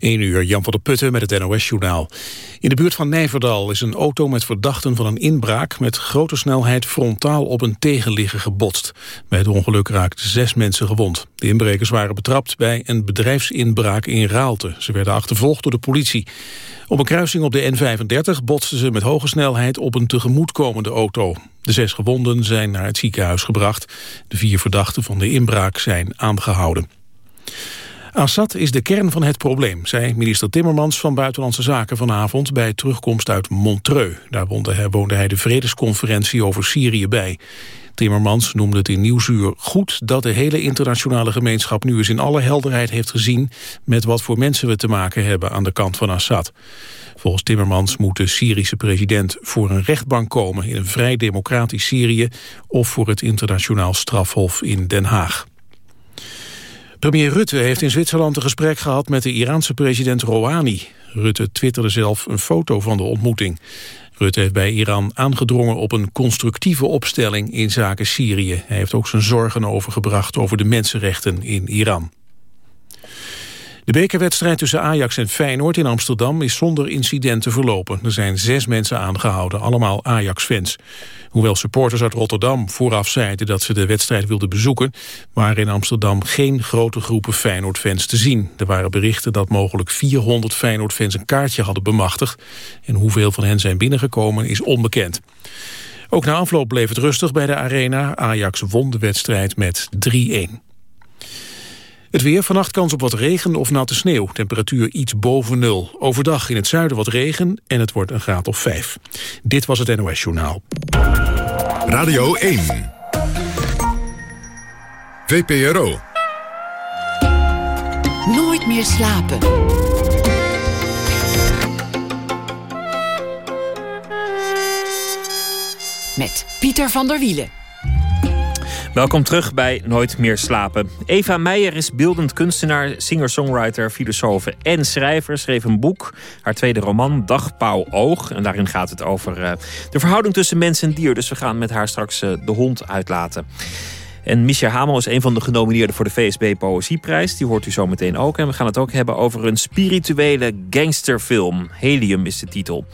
1 uur, Jan van der Putten met het NOS-journaal. In de buurt van Nijverdal is een auto met verdachten van een inbraak... met grote snelheid frontaal op een tegenligger gebotst. Bij het ongeluk raakten zes mensen gewond. De inbrekers waren betrapt bij een bedrijfsinbraak in Raalte. Ze werden achtervolgd door de politie. Op een kruising op de N35 botsten ze met hoge snelheid op een tegemoetkomende auto. De zes gewonden zijn naar het ziekenhuis gebracht. De vier verdachten van de inbraak zijn aangehouden. Assad is de kern van het probleem, zei minister Timmermans van Buitenlandse Zaken vanavond bij terugkomst uit Montreux. Daar woonde hij de vredesconferentie over Syrië bij. Timmermans noemde het in Nieuwsuur goed dat de hele internationale gemeenschap nu eens in alle helderheid heeft gezien met wat voor mensen we te maken hebben aan de kant van Assad. Volgens Timmermans moet de Syrische president voor een rechtbank komen in een vrij democratisch Syrië of voor het internationaal strafhof in Den Haag. Premier Rutte heeft in Zwitserland een gesprek gehad met de Iraanse president Rouhani. Rutte twitterde zelf een foto van de ontmoeting. Rutte heeft bij Iran aangedrongen op een constructieve opstelling in zaken Syrië. Hij heeft ook zijn zorgen overgebracht over de mensenrechten in Iran. De bekerwedstrijd tussen Ajax en Feyenoord in Amsterdam is zonder incidenten verlopen. Er zijn zes mensen aangehouden, allemaal Ajax-fans. Hoewel supporters uit Rotterdam vooraf zeiden dat ze de wedstrijd wilden bezoeken... waren in Amsterdam geen grote groepen Feyenoord-fans te zien. Er waren berichten dat mogelijk 400 Feyenoord-fans een kaartje hadden bemachtigd. En hoeveel van hen zijn binnengekomen is onbekend. Ook na afloop bleef het rustig bij de arena. Ajax won de wedstrijd met 3-1. Het weer, vannacht kans op wat regen of natte sneeuw. Temperatuur iets boven nul. Overdag in het zuiden wat regen en het wordt een graad of vijf. Dit was het NOS Journaal. Radio 1. VPRO. Nooit meer slapen. Met Pieter van der Wielen. Welkom terug bij Nooit meer slapen. Eva Meijer is beeldend kunstenaar, singer-songwriter, filosoof en schrijver. Schreef een boek, haar tweede roman, Dagpauw Oog. En daarin gaat het over uh, de verhouding tussen mens en dier. Dus we gaan met haar straks uh, de hond uitlaten. En Misha Hamel is een van de genomineerden voor de VSB Poëzieprijs. Die hoort u zo meteen ook. En we gaan het ook hebben over een spirituele gangsterfilm. Helium is de titel.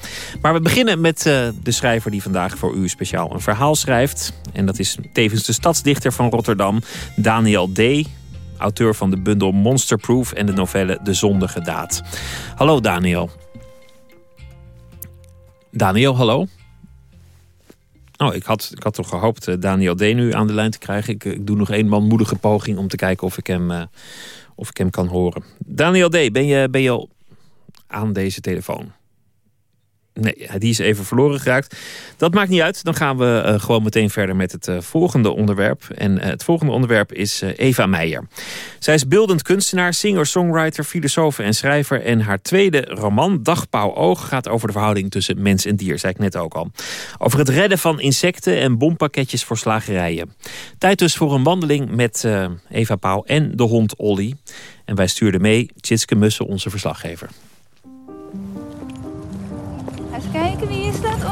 Maar we beginnen met uh, de schrijver die vandaag voor u speciaal een verhaal schrijft. En dat is tevens de stadsdichter van Rotterdam, Daniel D., auteur van de bundel Monsterproof en de novelle De Zondige Daad. Hallo Daniel. Daniel, hallo. Oh, ik had, ik had toch gehoopt uh, Daniel D. nu aan de lijn te krijgen. Ik, ik doe nog een manmoedige poging om te kijken of ik hem, uh, of ik hem kan horen. Daniel D., ben je, ben je al aan deze telefoon? Nee, die is even verloren geraakt. Dat maakt niet uit. Dan gaan we uh, gewoon meteen verder met het uh, volgende onderwerp. En uh, het volgende onderwerp is Eva Meijer. Zij is beeldend kunstenaar, singer, songwriter, filosoof en schrijver. En haar tweede roman, Dagpauw Oog, gaat over de verhouding tussen mens en dier. Zei ik net ook al. Over het redden van insecten en bompakketjes voor slagerijen. Tijd dus voor een wandeling met Eva Pauw en de hond Olly. En wij stuurden mee Tjitske Mussen, onze verslaggever.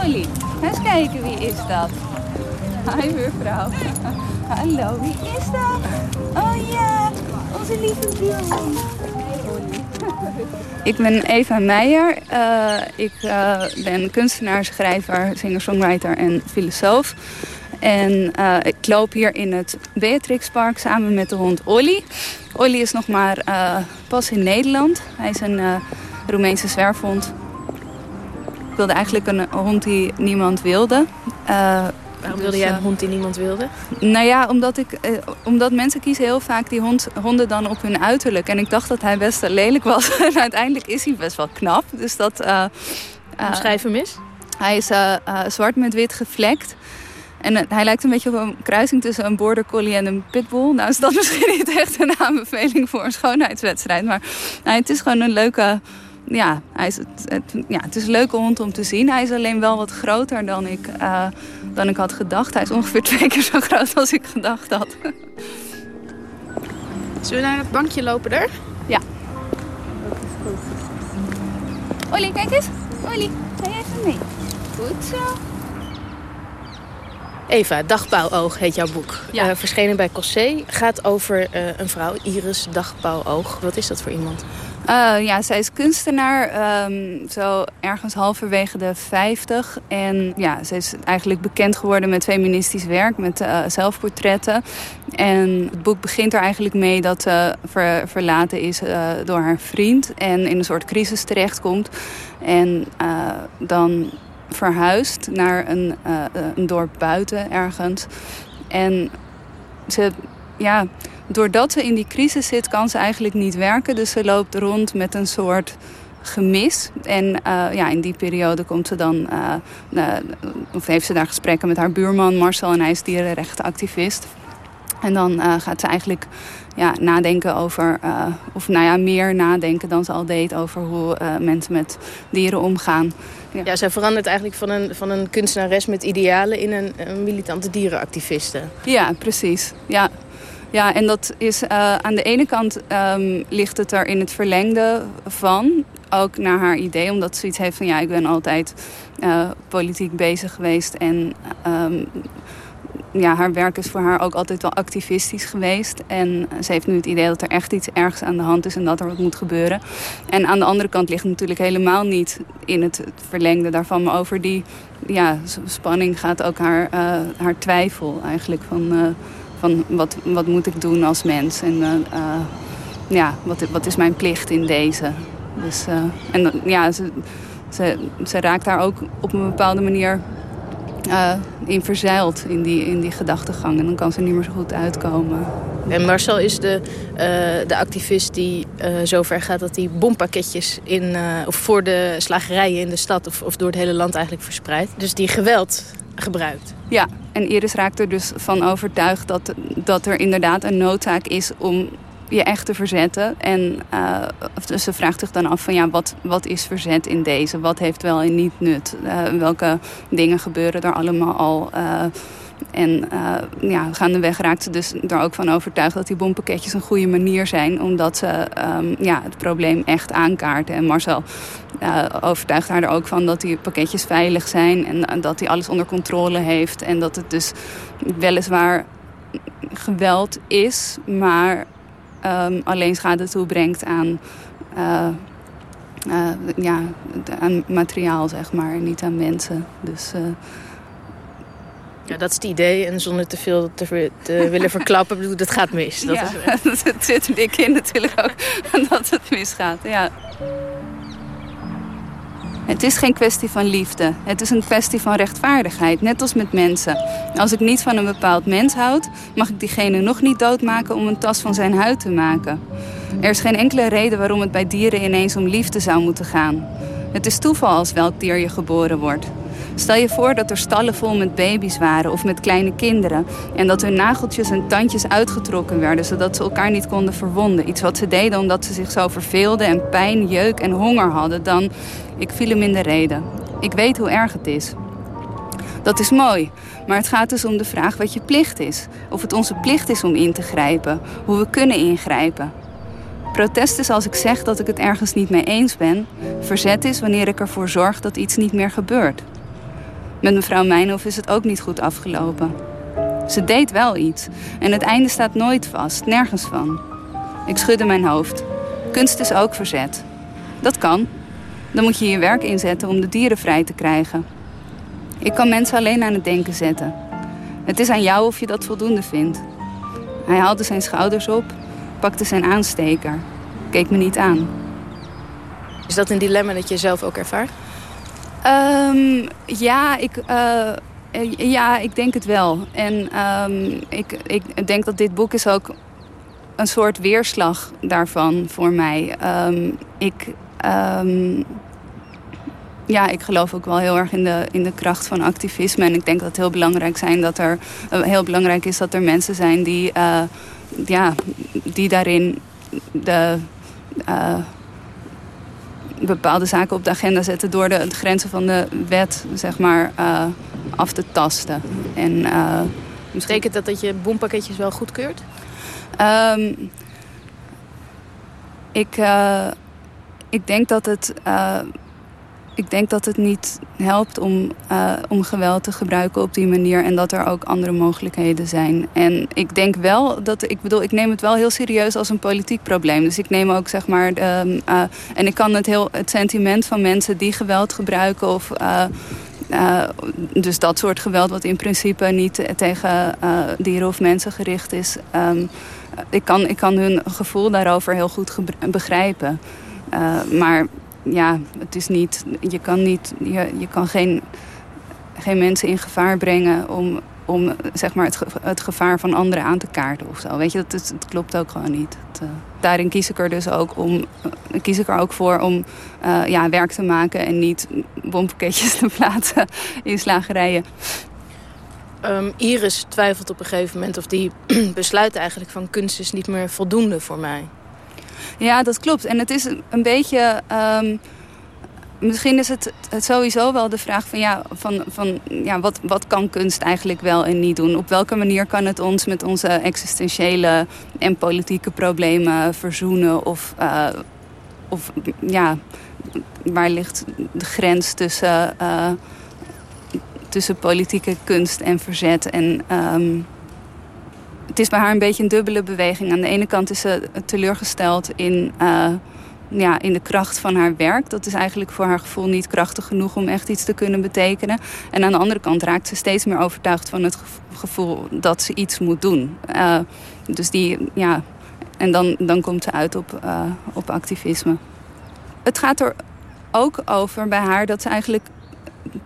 Wie is dat, Olly? Eens kijken, wie is dat? Hi, mevrouw. Hallo, wie is dat? Oh ja, onze lieve buurman. Ik ben Eva Meijer. Uh, ik uh, ben kunstenaar, schrijver, singer-songwriter en filosoof. En uh, ik loop hier in het Beatrixpark samen met de hond Olly. Olly is nog maar pas in Nederland. Hij is een Roemeense zwerfhond ik wilde eigenlijk een hond die niemand wilde. Uh, Waarom wilde jij een hond die niemand wilde? Nou ja, omdat, ik, uh, omdat mensen kiezen heel vaak die hond, honden dan op hun uiterlijk. En ik dacht dat hij best lelijk was. en uiteindelijk is hij best wel knap. Dus dat... Uh, Schrijf hem eens. Hij is zwart met wit gevlekt. En hij lijkt een beetje op een kruising tussen een border collie en een pitbull. Nou is dat misschien niet echt een aanbeveling voor een schoonheidswedstrijd. Maar nou, het is gewoon een leuke ja, hij is, het, het, ja, het is een leuke hond om te zien. Hij is alleen wel wat groter dan ik, uh, dan ik had gedacht. Hij is ongeveer twee keer zo groot als ik gedacht had. Zullen we naar het bankje lopen daar? Ja. Olly, kijk eens. Olly, ga jij even mee? Goed zo. Eva, Dagpauwoog heet jouw boek. Ja. Uh, verschenen bij Cossé. Gaat over uh, een vrouw, Iris Dagpauwoog. Wat is dat voor iemand? Uh, ja, zij is kunstenaar, um, zo ergens halverwege de 50. En ja, ze is eigenlijk bekend geworden met feministisch werk, met uh, zelfportretten. En het boek begint er eigenlijk mee dat ze ver, verlaten is uh, door haar vriend en in een soort crisis terechtkomt. En dan verhuist naar een, een dorp buiten ergens. En ze, ja, doordat ze in die crisis zit, kan ze eigenlijk niet werken. Dus ze loopt rond met een soort gemis. En uh, ja, in die periode komt ze dan, uh, uh, of heeft ze daar gesprekken met haar buurman Marcel en hij is dierenrechtenactivist. En dan gaat ze eigenlijk ja, nadenken over, of nou ja, meer nadenken dan ze al deed over hoe mensen met dieren omgaan. Ja. ja, zij verandert eigenlijk van een, van een kunstenares met idealen in een, een militante dierenactiviste. Ja, precies. Ja. Ja, en dat is uh, aan de ene kant um, ligt het er in het verlengde van. Ook naar haar idee, omdat ze iets heeft van ja, ik ben altijd uh, politiek bezig geweest. En um, ja, haar werk is voor haar ook altijd wel activistisch geweest. En ze heeft nu het idee dat er echt iets ergs aan de hand is en dat er wat moet gebeuren. En aan de andere kant ligt natuurlijk helemaal niet in het verlengde daarvan. Maar over die ja, spanning gaat ook haar, uh, haar twijfel eigenlijk van van wat, wat moet ik doen als mens en uh, uh, ja, wat, wat is mijn plicht in deze. Dus, uh, en ja, ze, ze, ze raakt daar ook op een bepaalde manier in verzeild in die, in die gedachtegang. En dan kan ze niet meer zo goed uitkomen. En Marcel is de, de activist die zover gaat dat hij bompakketjes in, of voor de slagerijen in de stad of, of door het hele land eigenlijk verspreidt. Dus die geweld gebruikt. Ja, en Iris raakt er dus van overtuigd dat, dat er inderdaad een noodzaak is om je echt te verzetten. En uh, ze vraagt zich dan af van ja, wat, wat is verzet in deze? Wat heeft wel en niet nut? Uh, welke dingen gebeuren er allemaal al? Uh, en uh, ja, gaandeweg raakt ze dus er ook van overtuigd dat die bompakketjes een goede manier zijn. Omdat ze um, ja, het probleem echt aankaarten. En Marcel uh, overtuigt haar er ook van dat die pakketjes veilig zijn. En, en dat hij alles onder controle heeft. En dat het dus weliswaar geweld is, maar um, alleen schade toebrengt aan, ja, aan materiaal, zeg maar, niet aan mensen. Dus ja, dat is het idee. En zonder te veel te, te willen verklappen, bedoel, dat gaat mis. Dat ja, is het zit er dik in natuurlijk ook dat het misgaat. Ja. Het is geen kwestie van liefde. Het is een kwestie van rechtvaardigheid, net als met mensen. Als ik niet van een bepaald mens houd, mag ik diegene nog niet doodmaken om een tas van zijn huid te maken. Er is geen enkele reden waarom het bij dieren ineens om liefde zou moeten gaan. Het is toeval als welk dier je geboren wordt. Stel je voor dat er stallen vol met baby's waren of met kleine kinderen. En dat hun nageltjes en tandjes uitgetrokken werden, zodat ze elkaar niet konden verwonden. Iets wat ze deden omdat ze zich zo verveelden en pijn, jeuk en honger hadden. Dan, ik viel hem in de reden. Ik weet hoe erg het is. Dat is mooi, maar het gaat dus om de vraag wat je plicht is. Of het onze plicht is om in te grijpen, hoe we kunnen ingrijpen. Protest is als ik zeg dat ik het ergens niet mee eens ben. Verzet is wanneer ik ervoor zorg dat iets niet meer gebeurt. Met mevrouw Mijnhof is het ook niet goed afgelopen. Ze deed wel iets en het einde staat nooit vast, nergens van. Ik schudde mijn hoofd. Kunst is ook verzet. Dat kan. Dan moet je je werk inzetten om de dieren vrij te krijgen. Ik kan mensen alleen aan het denken zetten. Het is aan jou of je dat voldoende vindt. Hij haalde zijn schouders op, pakte zijn aansteker, keek me niet aan. Is dat een dilemma dat je zelf ook ervaart? Um, ja, ik, uh, ja, ik denk het wel. En um, ik, ik denk dat dit boek is ook een soort weerslag daarvan voor mij. Um, ik, ja, ik geloof ook wel heel erg in de, in de kracht van activisme. En ik denk dat het heel belangrijk, zijn dat er, uh, heel belangrijk is dat er mensen zijn die, uh, ja, die daarin de bepaalde zaken op de agenda zetten door de, de grenzen van de wet zeg maar, uh, af te tasten. En, uh, Betekent dat dat je boempakketjes wel goedkeurt? Um, ik, uh, ik denk dat het ik denk dat het niet helpt om, uh, om geweld te gebruiken op die manier. En dat er ook andere mogelijkheden zijn. En ik denk wel dat, ik bedoel, ik neem het wel heel serieus als een politiek probleem. Dus ik neem ook zeg maar, uh, en ik kan het, heel, het sentiment van mensen die geweld gebruiken of... Uh, dus dat soort geweld wat in principe niet tegen dieren of mensen gericht is. Um, ik, kan, ik kan hun gevoel daarover heel goed begrijpen. Maar ja, het is niet, je kan, niet, je, je kan geen, geen mensen in gevaar brengen om, om zeg maar het, het gevaar van anderen aan te kaarten of zo. Weet je, dat, het klopt ook gewoon niet. Uh, daarin kies ik er dus ook, om, uh, kies ik er ook voor om uh, ja, werk te maken en niet bompakketjes te plaatsen in slagerijen. Um, Iris twijfelt op een gegeven moment of die besluit eigenlijk van kunst is niet meer voldoende voor mij. Ja, dat klopt. En het is een beetje... Um, misschien is het, het, sowieso wel de vraag van, ja, van, van ja, wat, wat kan kunst eigenlijk wel en niet doen? Op welke manier kan het ons met onze existentiële en politieke problemen verzoenen? Of, uh, of ja, waar ligt de grens tussen, uh, tussen politieke kunst en verzet? En um, het is bij haar een beetje een dubbele beweging. Aan de ene kant is ze teleurgesteld in, uh, ja, in de kracht van haar werk. Dat is eigenlijk voor haar gevoel niet krachtig genoeg om echt iets te kunnen betekenen. En aan de andere kant raakt ze steeds meer overtuigd van het gevoel dat ze iets moet doen. Uh, dus die, ja, en dan, dan komt ze uit op, uh, op activisme. Het gaat er ook over bij haar dat ze eigenlijk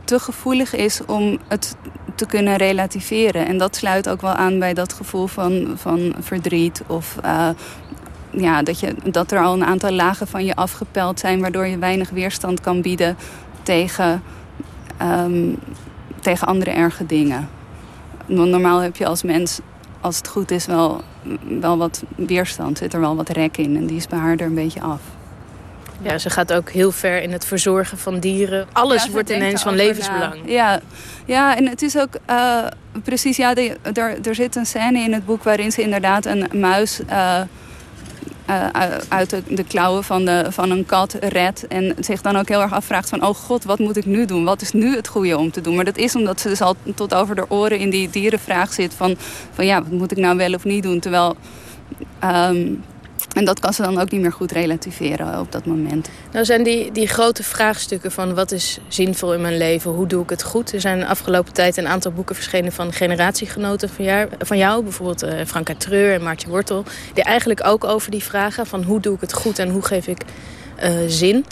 te gevoelig is om het te kunnen relativeren. En dat sluit ook wel aan bij dat gevoel van, van verdriet. Of uh, ja, dat, je, dat er al een aantal lagen van je afgepeld zijn... waardoor je weinig weerstand kan bieden tegen, um, tegen andere erge dingen. Normaal heb je als mens, als het goed is, wel, wel wat weerstand. Zit er wel wat rek in en die is bij haar er een beetje af. Ja, ze gaat ook heel ver in het verzorgen van dieren. Alles ja, wordt ineens van levensbelang. Ja. ja, en het is ook uh, precies, ja, de, er, er zit een scène in het boek waarin ze inderdaad een muis uh, uh, uit de, de, klauwen van, de, van een kat redt. En zich dan ook heel erg afvraagt van, oh god, wat moet ik nu doen? Wat is nu het goede om te doen? Maar dat is omdat ze dus al tot over de oren in die dierenvraag zit van, van ja, wat moet ik nou wel of niet doen? Terwijl... Um, en dat kan ze dan ook niet meer goed relativeren op dat moment. Nou zijn die, die grote vraagstukken van wat is zinvol in mijn leven, hoe doe ik het goed? Er zijn de afgelopen tijd een aantal boeken verschenen van generatiegenoten van jou, bijvoorbeeld uh, Franka Treur en Maartje Wortel. Die eigenlijk ook over die vragen van hoe doe ik het goed en hoe geef ik uh, zin.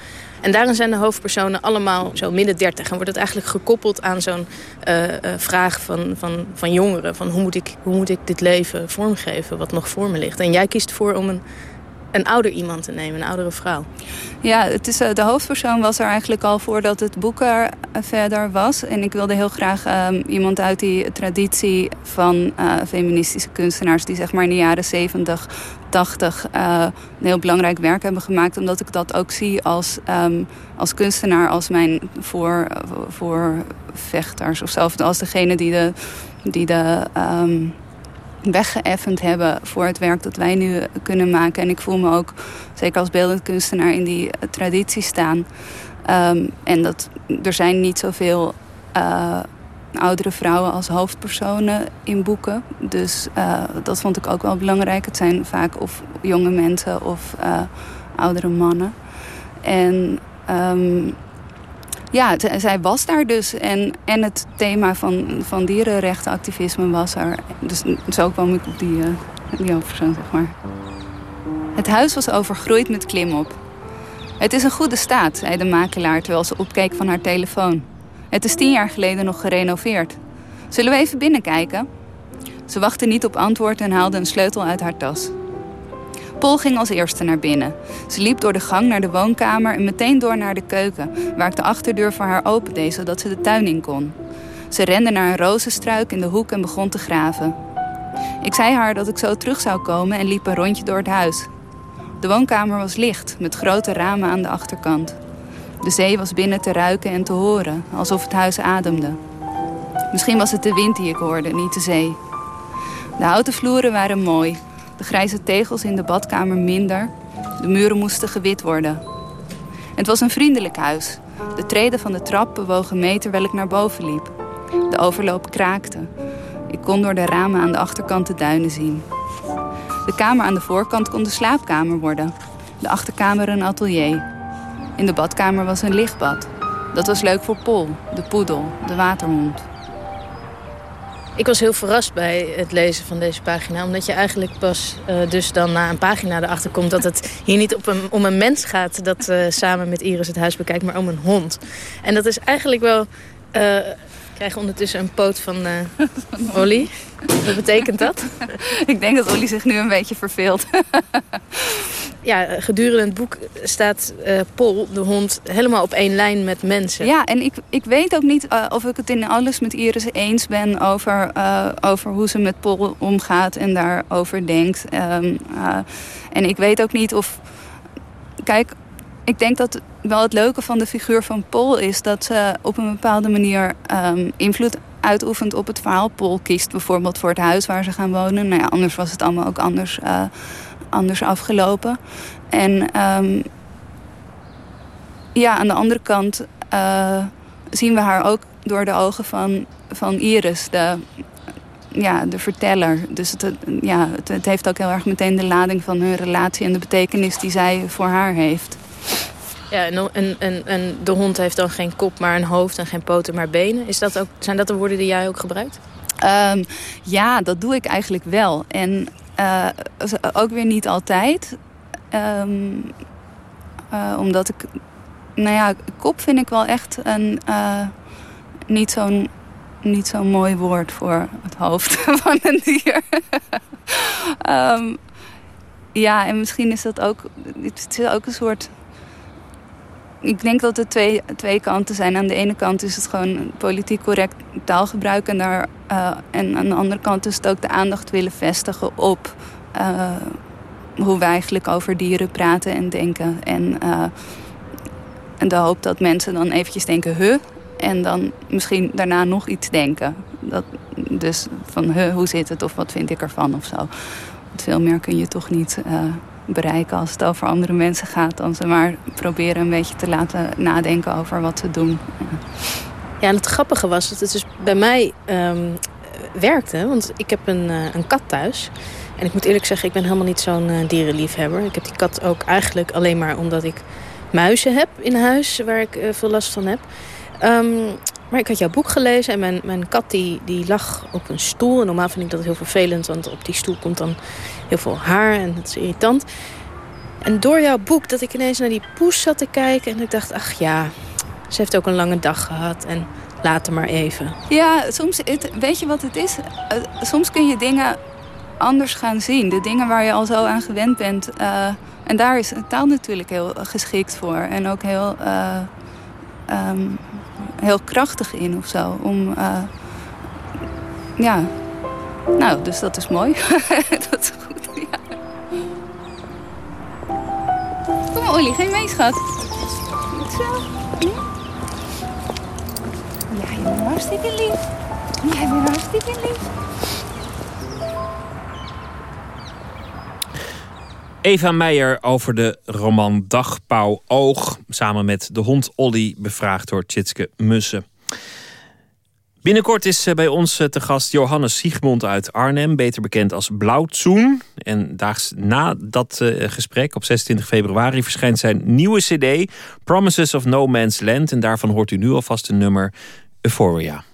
En daarin zijn de hoofdpersonen allemaal zo midden dertig. En wordt het eigenlijk gekoppeld aan zo'n uh, uh, vraag van, van, van jongeren. Van hoe moet, ik, hoe moet ik dit leven vormgeven wat nog voor me ligt. En jij kiest voor om een een ouder iemand te nemen, een oudere vrouw. Ja, het is, de hoofdpersoon was er eigenlijk al voordat het boek er verder was. En ik wilde heel graag um, iemand uit die traditie van uh, feministische kunstenaars... die zeg maar in de jaren 70, 80 uh, een heel belangrijk werk hebben gemaakt. Omdat ik dat ook zie als, um, als kunstenaar, als mijn voor, voor vechters of zo. Als degene die de... Die de um, weggeëffend hebben voor het werk dat wij nu kunnen maken. En ik voel me ook, zeker als beeldend kunstenaar, in die traditie staan. Um, en dat, er zijn niet zoveel uh, oudere vrouwen als hoofdpersonen in boeken. Dus uh, dat vond ik ook wel belangrijk. Het zijn vaak of jonge mensen of oudere mannen. En um, ja, zij was daar dus. En, en het thema van, van dierenrechtenactivisme was er. Dus zo kwam ik op die, uh, die hoofdpersoon, zeg maar. Het huis was overgroeid met klimop. Het is een goede staat, zei de makelaar terwijl ze opkeek van haar telefoon. Het is tien jaar geleden nog gerenoveerd. Zullen we even binnenkijken? Ze wachtte niet op antwoord en haalde een sleutel uit haar tas. Paul ging als eerste naar binnen. Ze liep door de gang naar de woonkamer en meteen door naar de keuken, waar ik de achterdeur voor haar opende zodat ze de tuin in kon. Ze rende naar een rozenstruik in de hoek en begon te graven. Ik zei haar dat ik zo terug zou komen en liep een rondje door het huis. De woonkamer was licht, met grote ramen aan de achterkant. De zee was binnen te ruiken en te horen, alsof het huis ademde. Misschien was het de wind die ik hoorde, niet de zee. De houten vloeren waren mooi, de grijze tegels in de badkamer minder. De muren moesten gewit worden. Het was een vriendelijk huis. De treden van de trap bewogen mee terwijl ik naar boven liep. De overloop kraakte. Ik kon door de ramen aan de achterkant de duinen zien. De kamer aan de voorkant kon de slaapkamer worden. De achterkamer een atelier. In de badkamer was een lichtbad. Dat was leuk voor Pol, de poedel, de waterhond. Ik was heel verrast bij het lezen van deze pagina. Omdat je eigenlijk pas uh, dus dan na een pagina erachter komt... dat het hier niet op een, om een mens gaat dat uh, samen met Iris het huis bekijkt... maar om een hond. En dat is eigenlijk wel... Uh, ik krijg ondertussen een poot van Olly. Wat betekent dat? ik denk dat Olly zich nu een beetje verveelt. ja, gedurende het boek staat uh, Pol, de hond, helemaal op één lijn met mensen. Ja, en ik, ik weet ook niet uh, of ik het in alles met Iris eens ben... over, uh, over hoe ze met Pol omgaat en daarover denkt. Um, en ik weet ook niet of... Kijk, ik denk dat wel het leuke van de figuur van Pol is... dat ze op een bepaalde manier um, invloed uitoefent op het verhaal. Pol kiest bijvoorbeeld voor het huis waar ze gaan wonen. Nou ja, anders was het allemaal ook anders anders afgelopen. En um, ja, aan de andere kant uh, zien we haar ook door de ogen van, van Iris, de, ja, de verteller. Dus het, ja, het, het, heeft ook heel erg meteen de lading van hun relatie en de betekenis die zij voor haar heeft. Ja, en, en, en, en de hond heeft dan geen kop, maar een hoofd en geen poten, maar benen. Is dat ook, zijn dat de woorden die jij ook gebruikt? Um, ja, dat doe ik eigenlijk wel. En uh, ook weer niet altijd. Um, uh, omdat ik... Nou ja, kop vind ik wel echt een... Uh, niet zo'n niet zo'n mooi woord voor het hoofd van een dier. um, ja, en misschien is dat ook... Het is ook een soort ik denk dat er twee, twee kanten zijn. Aan de ene kant is het gewoon politiek correct taalgebruik. En, daar, uh, en aan de andere kant is het ook de aandacht willen vestigen op uh, hoe wij eigenlijk over dieren praten en denken. En, uh, en de hoop dat mensen dan eventjes denken, huh? En dan misschien daarna nog iets denken. Dat, dus van, huh, hoe zit het of wat vind ik ervan of zo. Want veel meer kun je toch niet bereiken als het over andere mensen gaat... dan ze maar proberen een beetje te laten nadenken over wat ze doen. Ja, en het grappige was dat het dus bij mij um, werkte. Want ik heb een, uh, een kat thuis. En ik moet eerlijk zeggen, ik ben helemaal niet zo'n uh, dierenliefhebber. Ik heb die kat ook eigenlijk alleen maar omdat ik muizen heb in huis... waar ik uh, veel last van heb. Um, maar ik had jouw boek gelezen en mijn, mijn kat die, die lag op een stoel. En normaal vind ik dat heel vervelend, want op die stoel komt dan heel veel haar en dat is irritant. En door jouw boek dat ik ineens naar die poes zat te kijken... en ik dacht, ach ja, ze heeft ook een lange dag gehad en later maar even. Ja, soms, weet je wat het is? Uh, soms kun je dingen anders gaan zien. De dingen waar je al zo aan gewend bent. Uh, en daar is taal natuurlijk heel geschikt voor. En ook heel... Uh, um, heel krachtig in of zo. Om, uh, ja. Nou, dus dat is mooi. dat is goed, ja. Kom maar, Olly, je mee, schat? Goed zo. Ja, je bent hartstikke lief. Jij bent hartstikke lief. Eva Meijer over de roman Dagpauw Oog. Samen met de hond Olly, bevraagd door Tjitske Mussen. Binnenkort is bij ons te gast Johannes Siegmond uit Arnhem, beter bekend als Blauwtsoen. En daags na dat uh, gesprek, op 26 februari, verschijnt zijn nieuwe CD, Promises of No Man's Land. En daarvan hoort u nu alvast een nummer Euphoria.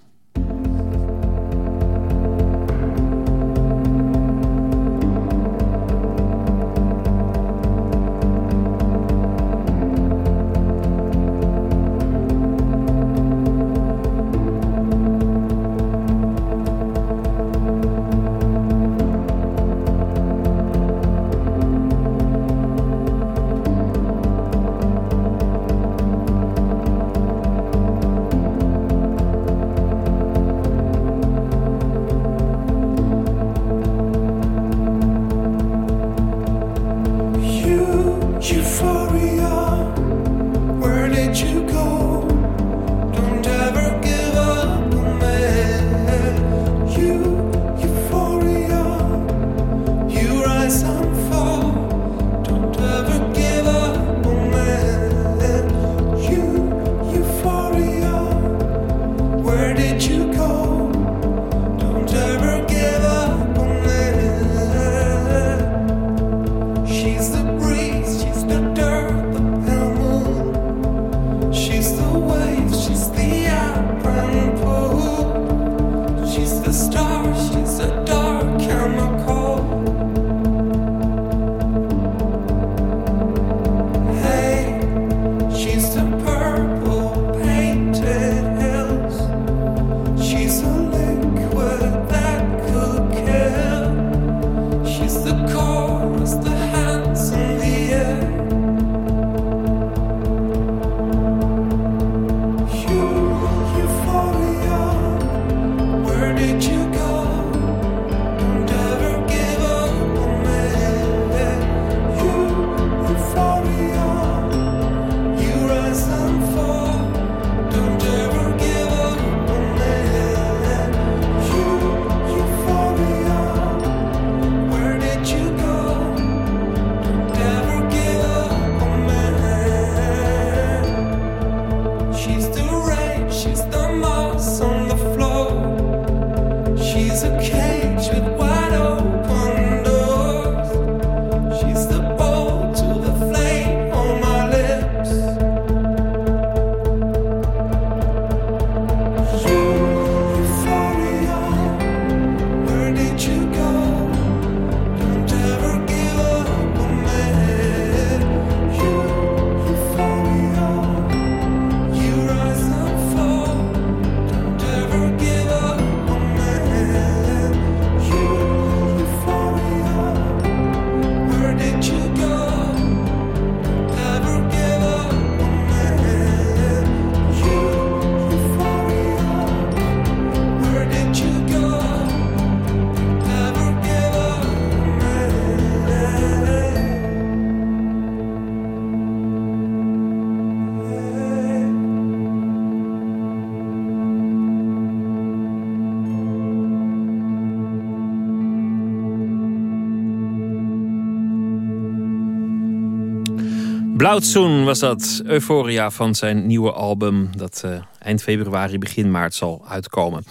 Blauwtsoen was dat, Euphoria van zijn nieuwe album... dat uh, eind februari, begin maart zal uitkomen.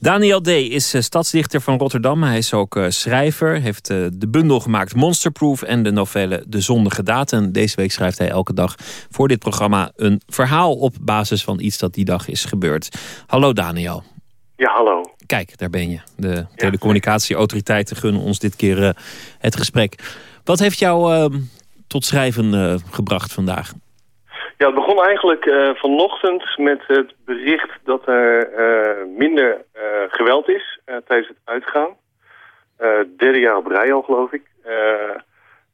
Daniel D. is uh, stadsdichter van Rotterdam. Hij is ook uh, schrijver, heeft de bundel gemaakt Monsterproof... en de novelle De Zondige Daad. En deze week schrijft hij elke dag voor dit programma... een verhaal op basis van iets dat die dag is gebeurd. Hallo Daniel. Ja, hallo. Kijk, daar ben je. De telecommunicatieautoriteiten gunnen ons dit keer het gesprek. Wat heeft jou ehm, tot schrijven uh, gebracht vandaag? Ja, het begon eigenlijk uh, vanochtend met het bericht dat er uh, minder geweld is tijdens het uitgaan. derde jaar op rij al, geloof ik.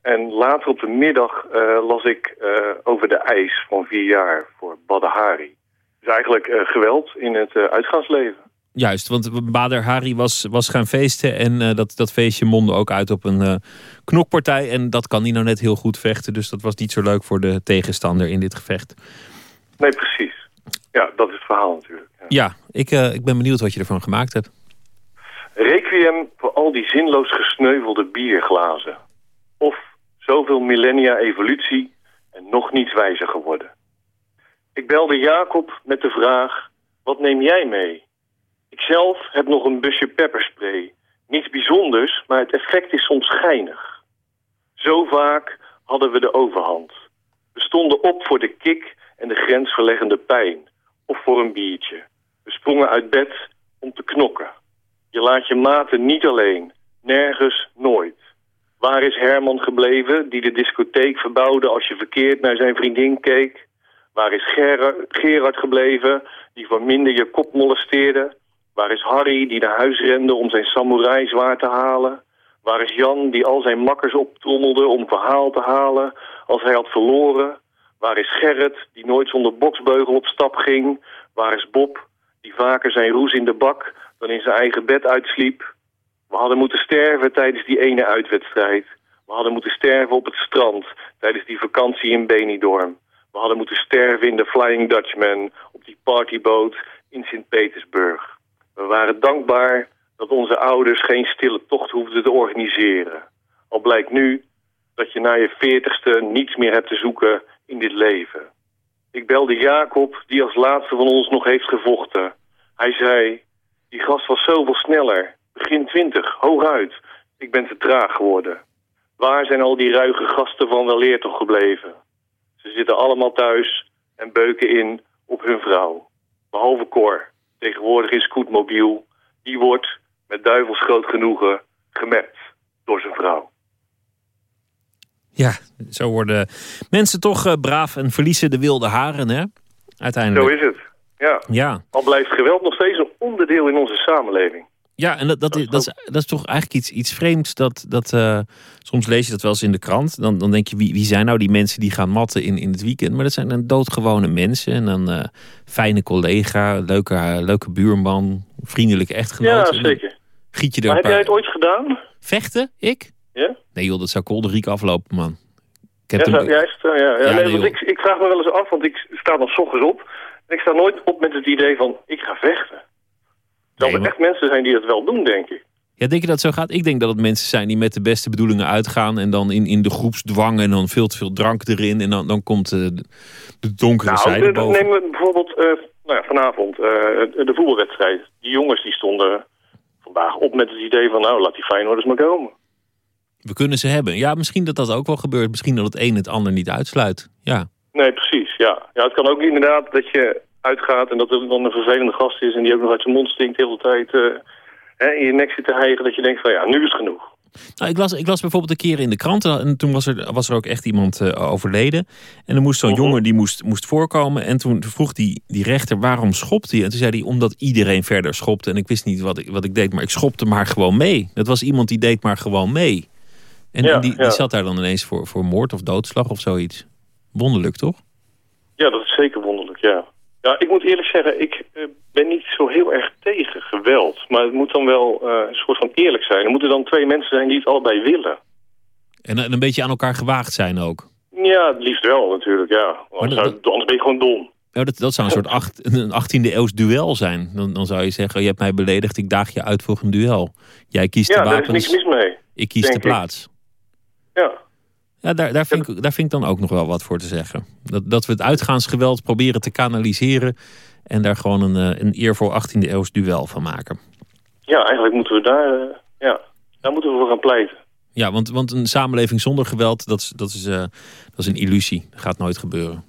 en later op de middag las ik over de eis van vier jaar voor Badahari. Dus eigenlijk geweld in het uitgaansleven. Juist, want Bader Hari was, was gaan feesten en uh, dat, dat feestje mondde ook uit op een uh, knokpartij. En dat kan hij nou net heel goed vechten, dus dat was niet zo leuk voor de tegenstander in dit gevecht. Nee, precies. Ja, dat is het verhaal natuurlijk. Ja, ja ik, uh, ik ben benieuwd wat je ervan gemaakt hebt. Requiem voor al die zinloos gesneuvelde bierglazen. Of zoveel millennia evolutie en nog niets wijzer geworden. Ik belde Jacob met de vraag, wat neem jij mee? Ikzelf heb nog een busje pepperspray. Niets bijzonders, maar het effect is soms schijnig. Zo vaak hadden we de overhand. We stonden op voor de kick en de grensverleggende pijn. Of voor een biertje. We sprongen uit bed om te knokken. Je laat je maten niet alleen. Nergens, nooit. Waar is Herman gebleven, die de discotheek verbouwde als je verkeerd naar zijn vriendin keek? Waar is Gerard gebleven, die van minder je kop molesteerde? Waar is Harry die naar huis rende om zijn samurai zwaar te halen? Waar is Jan die al zijn makkers optrommelde om verhaal te halen als hij had verloren? Waar is Gerrit die nooit zonder boksbeugel op stap ging? Waar is Bob die vaker zijn roes in de bak dan in zijn eigen bed uitsliep? We hadden moeten sterven tijdens die ene uitwedstrijd. We hadden moeten sterven op het strand tijdens die vakantie in Benidorm. We hadden moeten sterven in de Flying Dutchman op die partyboot in Sint-Petersburg. We waren dankbaar dat onze ouders geen stille tocht hoefden te organiseren. Al blijkt nu dat je na je veertigste niets meer hebt te zoeken in dit leven. Ik belde Jacob, die als laatste van ons nog heeft gevochten. Hij zei, die gast was zoveel sneller. Begin twintig, hooguit. Ik ben te traag geworden. Waar zijn al die ruige gasten van wel toch gebleven? Ze zitten allemaal thuis en beuken in op hun vrouw. Behalve Cor. Tegenwoordig is Koetmobiel. Die wordt met duivelsgroot genoegen gemapt door zijn vrouw. Ja, zo worden mensen toch uh, braaf en verliezen de wilde haren, hè? Uiteindelijk. Zo is het, ja. ja. Al blijft geweld nog steeds een onderdeel in onze samenleving. Ja, en dat, dat, is, dat, is, dat is toch eigenlijk iets, iets vreemds. Dat, dat, uh, soms lees je dat wel eens in de krant. Dan, dan denk je, wie, wie zijn nou die mensen die gaan matten in, in het weekend? Maar dat zijn dan doodgewone mensen. En dan uh, fijne collega, leuke, leuke buurman, vriendelijke echtgenoot. Ja, zeker. Giet je er maar heb jij het ooit gedaan? Vechten? Ik? Ja? Nee joh, dat zou kolderiek aflopen, man. Ik heb ja, hem... juist, ja, ja. ja nee, want ik, ik vraag me wel eens af, want ik sta dan s ochtends op. En ik sta nooit op met het idee van, ik ga vechten. Terwijl nee, er echt mensen zijn die dat wel doen, denk ik. Ja, denk je dat zo gaat? Ik denk dat het mensen zijn die met de beste bedoelingen uitgaan... en dan in, in de groepsdwang en dan veel te veel drank erin... en dan, dan komt uh, de, donkere nou, zijde boven. Nemen we bijvoorbeeld uh, nou ja, vanavond uh, de voetbalwedstrijd. Die jongens die stonden vandaag op met het idee van... nou, laat die Feyenoorders maar komen. We kunnen ze hebben. Ja, misschien dat dat ook wel gebeurt. Misschien dat het een het ander niet uitsluit. Ja. Nee, precies. Ja. ja, het kan ook inderdaad dat je uitgaat en dat er dan een vervelende gast is... en die ook nog uit zijn mond stinkt de hele tijd uh, hè, in je nek zit te hijgen... dat je denkt van ja, nu is het genoeg. Nou, ik, las, ik las bijvoorbeeld een keer in de krant en toen was er, was er ook echt iemand uh, overleden. En er moest zo'n uh jongen die moest, moest voorkomen. En toen vroeg die, die rechter waarom schopt hij? En toen zei hij omdat iedereen verder schopte. En ik wist niet wat ik, wat ik deed, maar ik schopte maar gewoon mee. Dat was iemand die deed maar gewoon mee. En, ja, die, ja. die zat daar dan ineens voor, voor moord of doodslag of zoiets. Wonderlijk, toch? Ja, dat is zeker wonderlijk, ja. Ja, ik moet eerlijk zeggen, ik uh, ben niet zo heel erg tegen geweld. Maar het moet dan wel uh, een soort van eerlijk zijn. Er moeten dan twee mensen zijn die het allebei willen. En, en een beetje aan elkaar gewaagd zijn ook. Ja, het liefst wel natuurlijk, ja. Anders, dat, anders ben je gewoon dom. Ja, dat, dat zou een soort acht, een 18e eeuws duel zijn. Dan, dan zou je zeggen, je hebt mij beledigd, ik daag je uit voor een duel. Jij kiest ja, de wapens, daar is niks mis mee. ik kies de plaats. Ik. Ja. Ja, daar, daar, vind ik, daar vind ik dan ook nog wel wat voor te zeggen. Dat, dat we het uitgaansgeweld proberen te kanaliseren. En daar gewoon een, eh, een eervol 18e eeuws duel van maken. Ja, eigenlijk moeten we daar, uh, ja, daar moeten we voor gaan pleiten. Ja, want, want een samenleving zonder geweld, dat is, dat, is, uh, dat is een illusie. Dat gaat nooit gebeuren.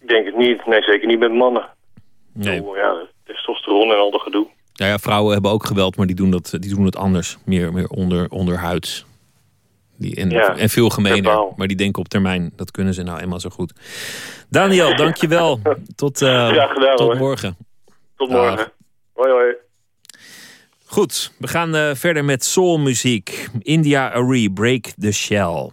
Ik denk het niet. Nee, zeker niet met mannen. Nee. Oh, ja, testosteron en al dat gedoe. Ja, ja, vrouwen hebben ook geweld, maar die doen, dat, die doen het anders. Meer, meer onder, onderhuids. Die, en, Ja, en veel gemener. verbaal. Maar die denken op termijn. Dat kunnen ze nou eenmaal zo goed. Daniel, dankjewel. Tot, eh, gedaan, tot hoor. morgen. Tot Dag. morgen. Hoi, hoi. Goed, we gaan eh, verder met soulmuziek. India Arie, Break the Shell.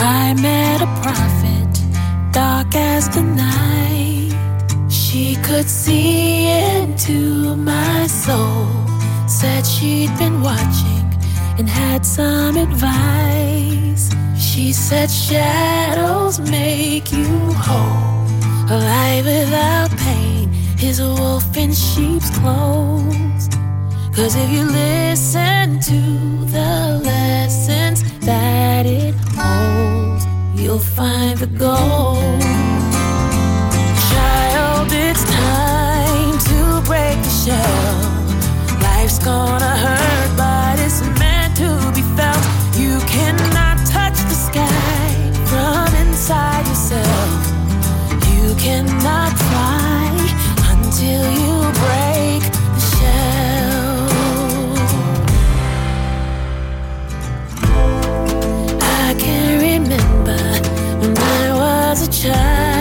I met a prophet, as the night. She could see into my soul. Said she'd been watching and had some advice. She said shadows make you whole. A life without pain is a wolf in sheep's clothes. Cause if you listen to the lessons that it holds, you'll find the gold. Shell. Life's gonna hurt, but it's meant to be felt. You cannot touch the sky from inside yourself. You cannot fly until you break the shell. I can remember when I was a child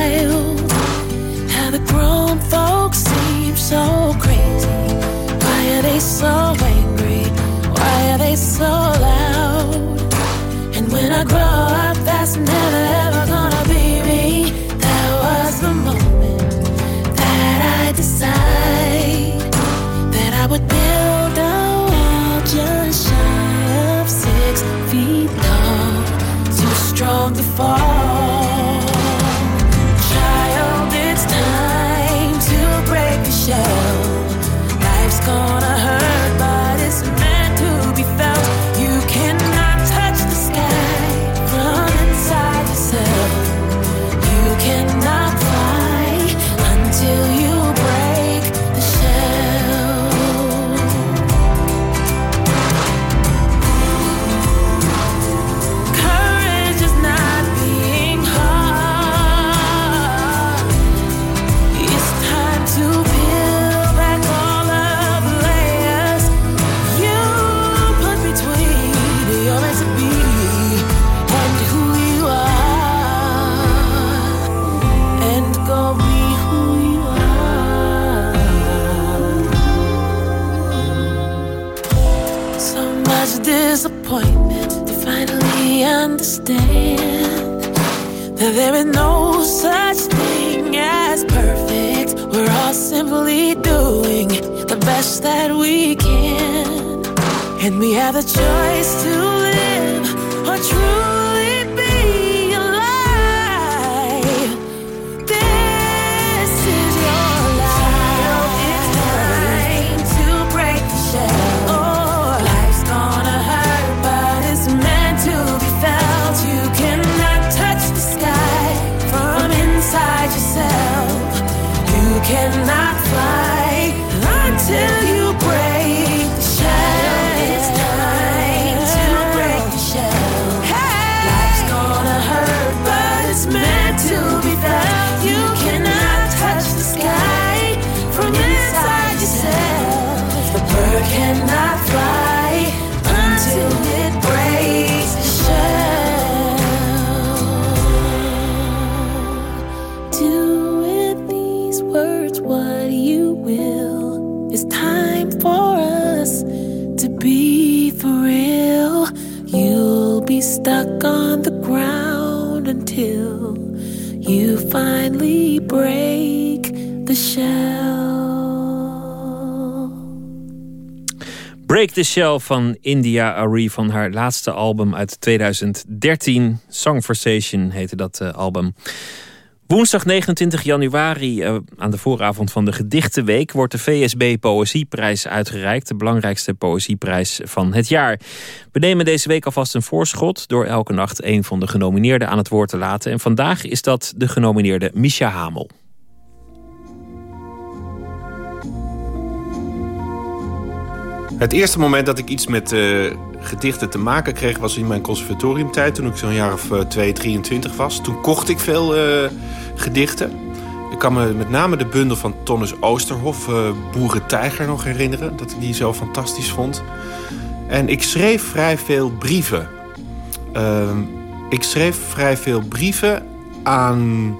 so loud? And when I grow up, that's never ever gonna be me. That was the moment that I decide that I would build a wall just shy of six feet tall, too strong to fall. Ground until you finally break the shell. Break the Shell van India Arie van haar laatste album uit 2013. Songversation heette dat eh, album. Woensdag 29 januari, uh, aan de vooravond van de Gedichtenweek, wordt de VSB Poëzieprijs uitgereikt. De belangrijkste poëzieprijs van het jaar. We nemen deze week alvast een voorschot door elke nacht een van de genomineerden aan het woord te laten. En vandaag is dat de genomineerde Misha Hamel. Het eerste moment dat ik iets met uh, gedichten te maken kreeg... was in mijn conservatoriumtijd, toen ik zo'n jaar of uh, 2, 23 was. Toen kocht ik veel uh, gedichten. Ik kan me met name de bundel van Tonnes Oosterhof, Boerentijger, nog herinneren. Dat ik die zo fantastisch vond. En ik schreef vrij veel brieven. Ehm, ik schreef vrij veel brieven aan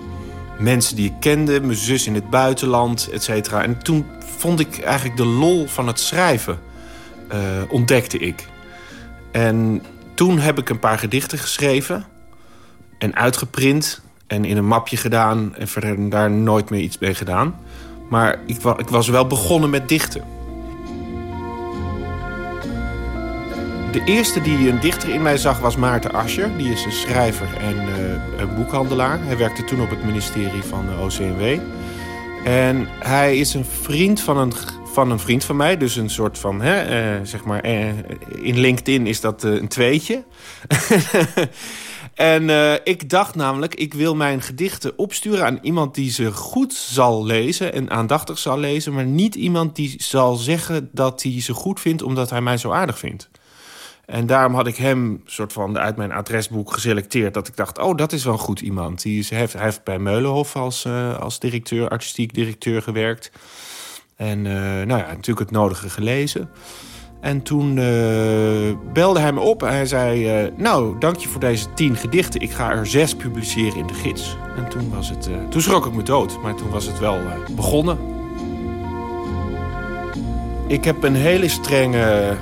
mensen die ik kende. Mijn zus in het buitenland, et cetera. En toen vond ik eigenlijk de lol van het schrijven uh, ontdekte ik. En toen heb ik een paar gedichten geschreven en uitgeprint en in een mapje gedaan en verder daar nooit meer iets mee gedaan. Maar ik, ik was wel begonnen met dichten. De eerste die een dichter in mij zag was Maarten Ascher. Die is een schrijver en uh, een boekhandelaar. Hij werkte toen op het ministerie van OCMW. En hij is een vriend van een van een vriend van mij. Dus een soort van, hè, uh, zeg maar, uh, in LinkedIn is dat uh, een tweetje. en ik dacht namelijk, ik wil mijn gedichten opsturen aan iemand die ze goed zal lezen en aandachtig zal lezen, maar niet iemand die zal zeggen dat hij ze goed vindt omdat hij mij zo aardig vindt. En daarom had ik hem soort van uit mijn adresboek geselecteerd. Dat ik dacht, oh, dat is wel een goed iemand. Die is, hij, heeft, hij heeft bij Meulenhof als, als directeur, artistiek directeur gewerkt. En uh, nou ja, natuurlijk het nodige gelezen. En toen uh, belde hij me op en hij zei... Uh, nou, dank je voor deze tien gedichten. Ik ga er zes publiceren in de gids. En toen was het... toen schrok ik me dood, maar toen was het wel begonnen. Ik heb een hele strenge...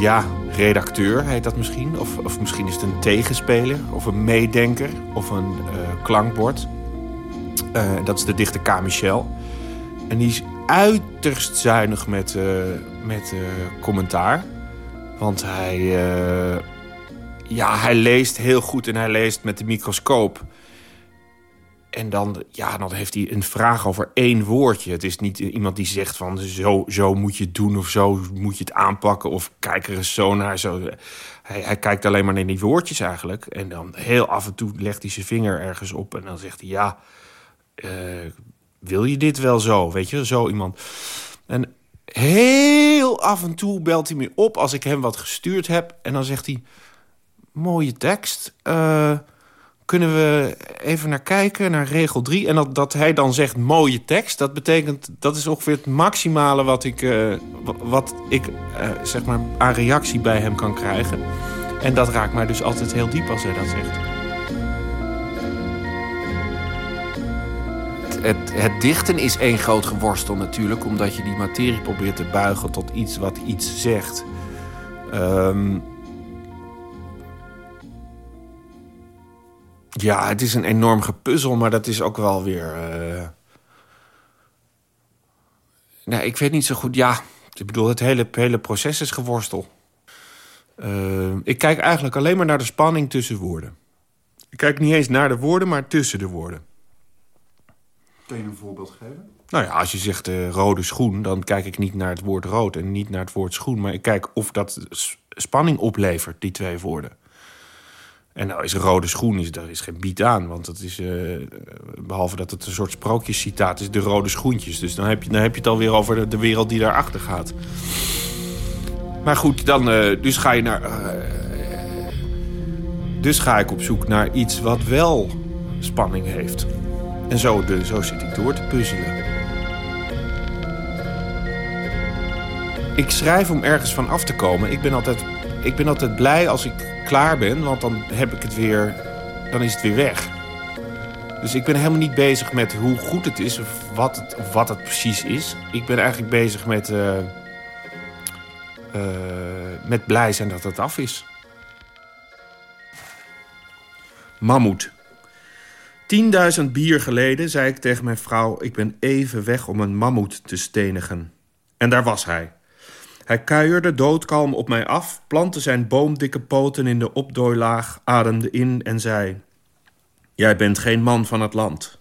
ja, redacteur heet dat misschien. Of, of misschien is het een tegenspeler. Of een meedenker. Of een klankbord. dat is de dichter K. Michel. En die is uiterst zuinig met, uh, met uh, commentaar. Want hij, uh, ja, hij leest heel goed en hij leest met de microscoop. En dan, ja, dan heeft hij een vraag over één woordje. Het is niet iemand die zegt van zo, zo moet je het doen of zo moet je het aanpakken. Of kijk er eens zo naar. Zo. Hij, hij kijkt alleen maar naar die woordjes eigenlijk. En dan heel af en toe legt hij zijn vinger ergens op. En dan zegt hij ja, wil je dit wel zo? Weet je, zo iemand. En heel af en toe belt hij me op als ik hem wat gestuurd heb. En dan zegt hij, mooie tekst. Uh, kunnen we even naar kijken, naar regel 3. En dat, dat hij dan zegt mooie tekst, dat betekent... dat is ongeveer het maximale wat ik, uh, wat ik uh, zeg maar aan reactie bij hem kan krijgen. En dat raakt mij dus altijd heel diep als hij dat zegt. Het, het, dichten is één groot geworstel natuurlijk... omdat je die materie probeert te buigen tot iets wat iets zegt. Um, ja, het is een enorm gepuzzel, maar dat is ook wel weer... Uh... Nee, ik weet niet zo goed... Ja, ik bedoel, het hele, hele proces is geworstel. Uh, ik kijk eigenlijk alleen maar naar de spanning tussen woorden. Ik kijk niet eens naar de woorden, maar tussen de woorden. Kun je een voorbeeld geven? Nou ja, als je zegt uh, rode schoen, dan kijk ik niet naar het woord rood en niet naar het woord schoen. Maar ik kijk of dat spanning oplevert, die twee woorden. En nou is rode schoen, is, daar is geen bied aan. Want dat is, uh, behalve dat het een soort sprookjescitaat is, de rode schoentjes. Dus dan heb je, dan heb je het alweer over de, wereld die daarachter gaat. Maar goed, dan, uh, dus ga je naar... dus ga ik op zoek naar iets wat wel spanning heeft. En zo, zo zit ik door te puzzelen. Ik schrijf om ergens van af te komen. Ik ben altijd, ik ben altijd blij als ik klaar ben, want dan heb ik het weer, dan is het weer weg. Dus ik ben helemaal niet bezig met hoe goed het is of wat het, of wat het precies is. Ik ben eigenlijk bezig met, uh, uh, met blij zijn dat het af is. Mammoet. Tienduizend bier geleden zei ik tegen mijn vrouw... ik ben even weg om een mammoet te stenigen. En daar was hij. Hij kuierde doodkalm op mij af... plantte zijn boomdikke poten in de opdooilaag... ademde in en zei... Jij bent geen man van het land.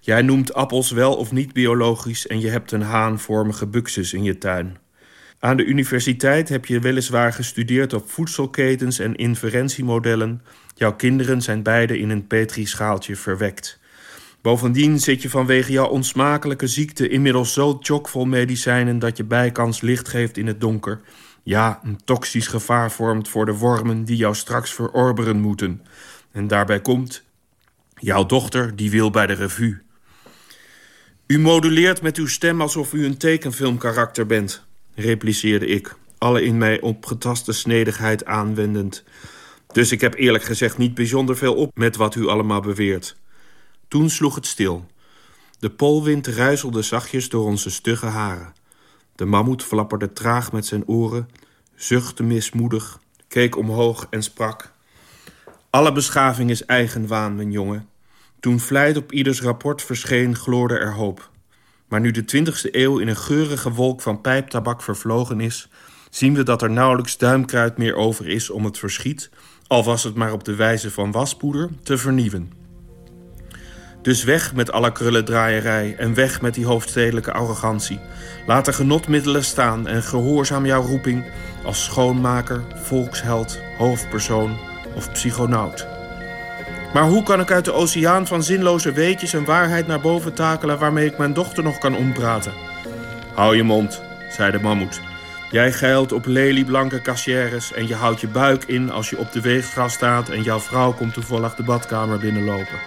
Jij noemt appels wel of niet biologisch en je hebt een haanvormige buxus in je tuin. Aan de universiteit heb je weliswaar gestudeerd op voedselketens en inferentiemodellen. Jouw kinderen zijn beide in een petrischaaltje verwekt. Bovendien zit je vanwege jouw onsmakelijke ziekte inmiddels zo chockvol medicijnen dat je bijkans licht geeft in het donker. Ja, een toxisch gevaar vormt voor de wormen die jou straks verorberen moeten. En daarbij komt, jouw dochter die wil bij de revue. U moduleert met uw stem alsof u een tekenfilmkarakter bent, repliceerde ik, alle in mij opgetaste snedigheid aanwendend. Dus ik heb eerlijk gezegd niet bijzonder veel op met wat u allemaal beweert. Toen sloeg het stil. De polwind ruizelde zachtjes door onze stugge haren. De mammoet flapperde traag met zijn oren, zuchtte mismoedig, keek omhoog en sprak. Alle beschaving is eigenwaan, mijn jongen. Toen vlijt op ieders rapport verscheen, gloorde er hoop. Maar nu de twintigste eeuw in een geurige wolk van pijptabak vervlogen is... zien we dat er nauwelijks duimkruid meer over is om het verschiet... al was het maar op de wijze van waspoeder, te vernieuwen. Dus weg met alle krullendraaierij en weg met die hoofdstedelijke arrogantie. Laat er genotmiddelen staan en gehoorzaam jouw roeping... als schoonmaker, volksheld, hoofdpersoon of psychonaut. Maar hoe kan ik uit de oceaan van zinloze weetjes en waarheid naar boven takelen waarmee ik mijn dochter nog kan ompraten? Hou je mond, zei de mammoet. Jij geilt op lelieblanke cassières en je houdt je buik in als je op de weegschaal staat en jouw vrouw komt toevallig de badkamer binnenlopen.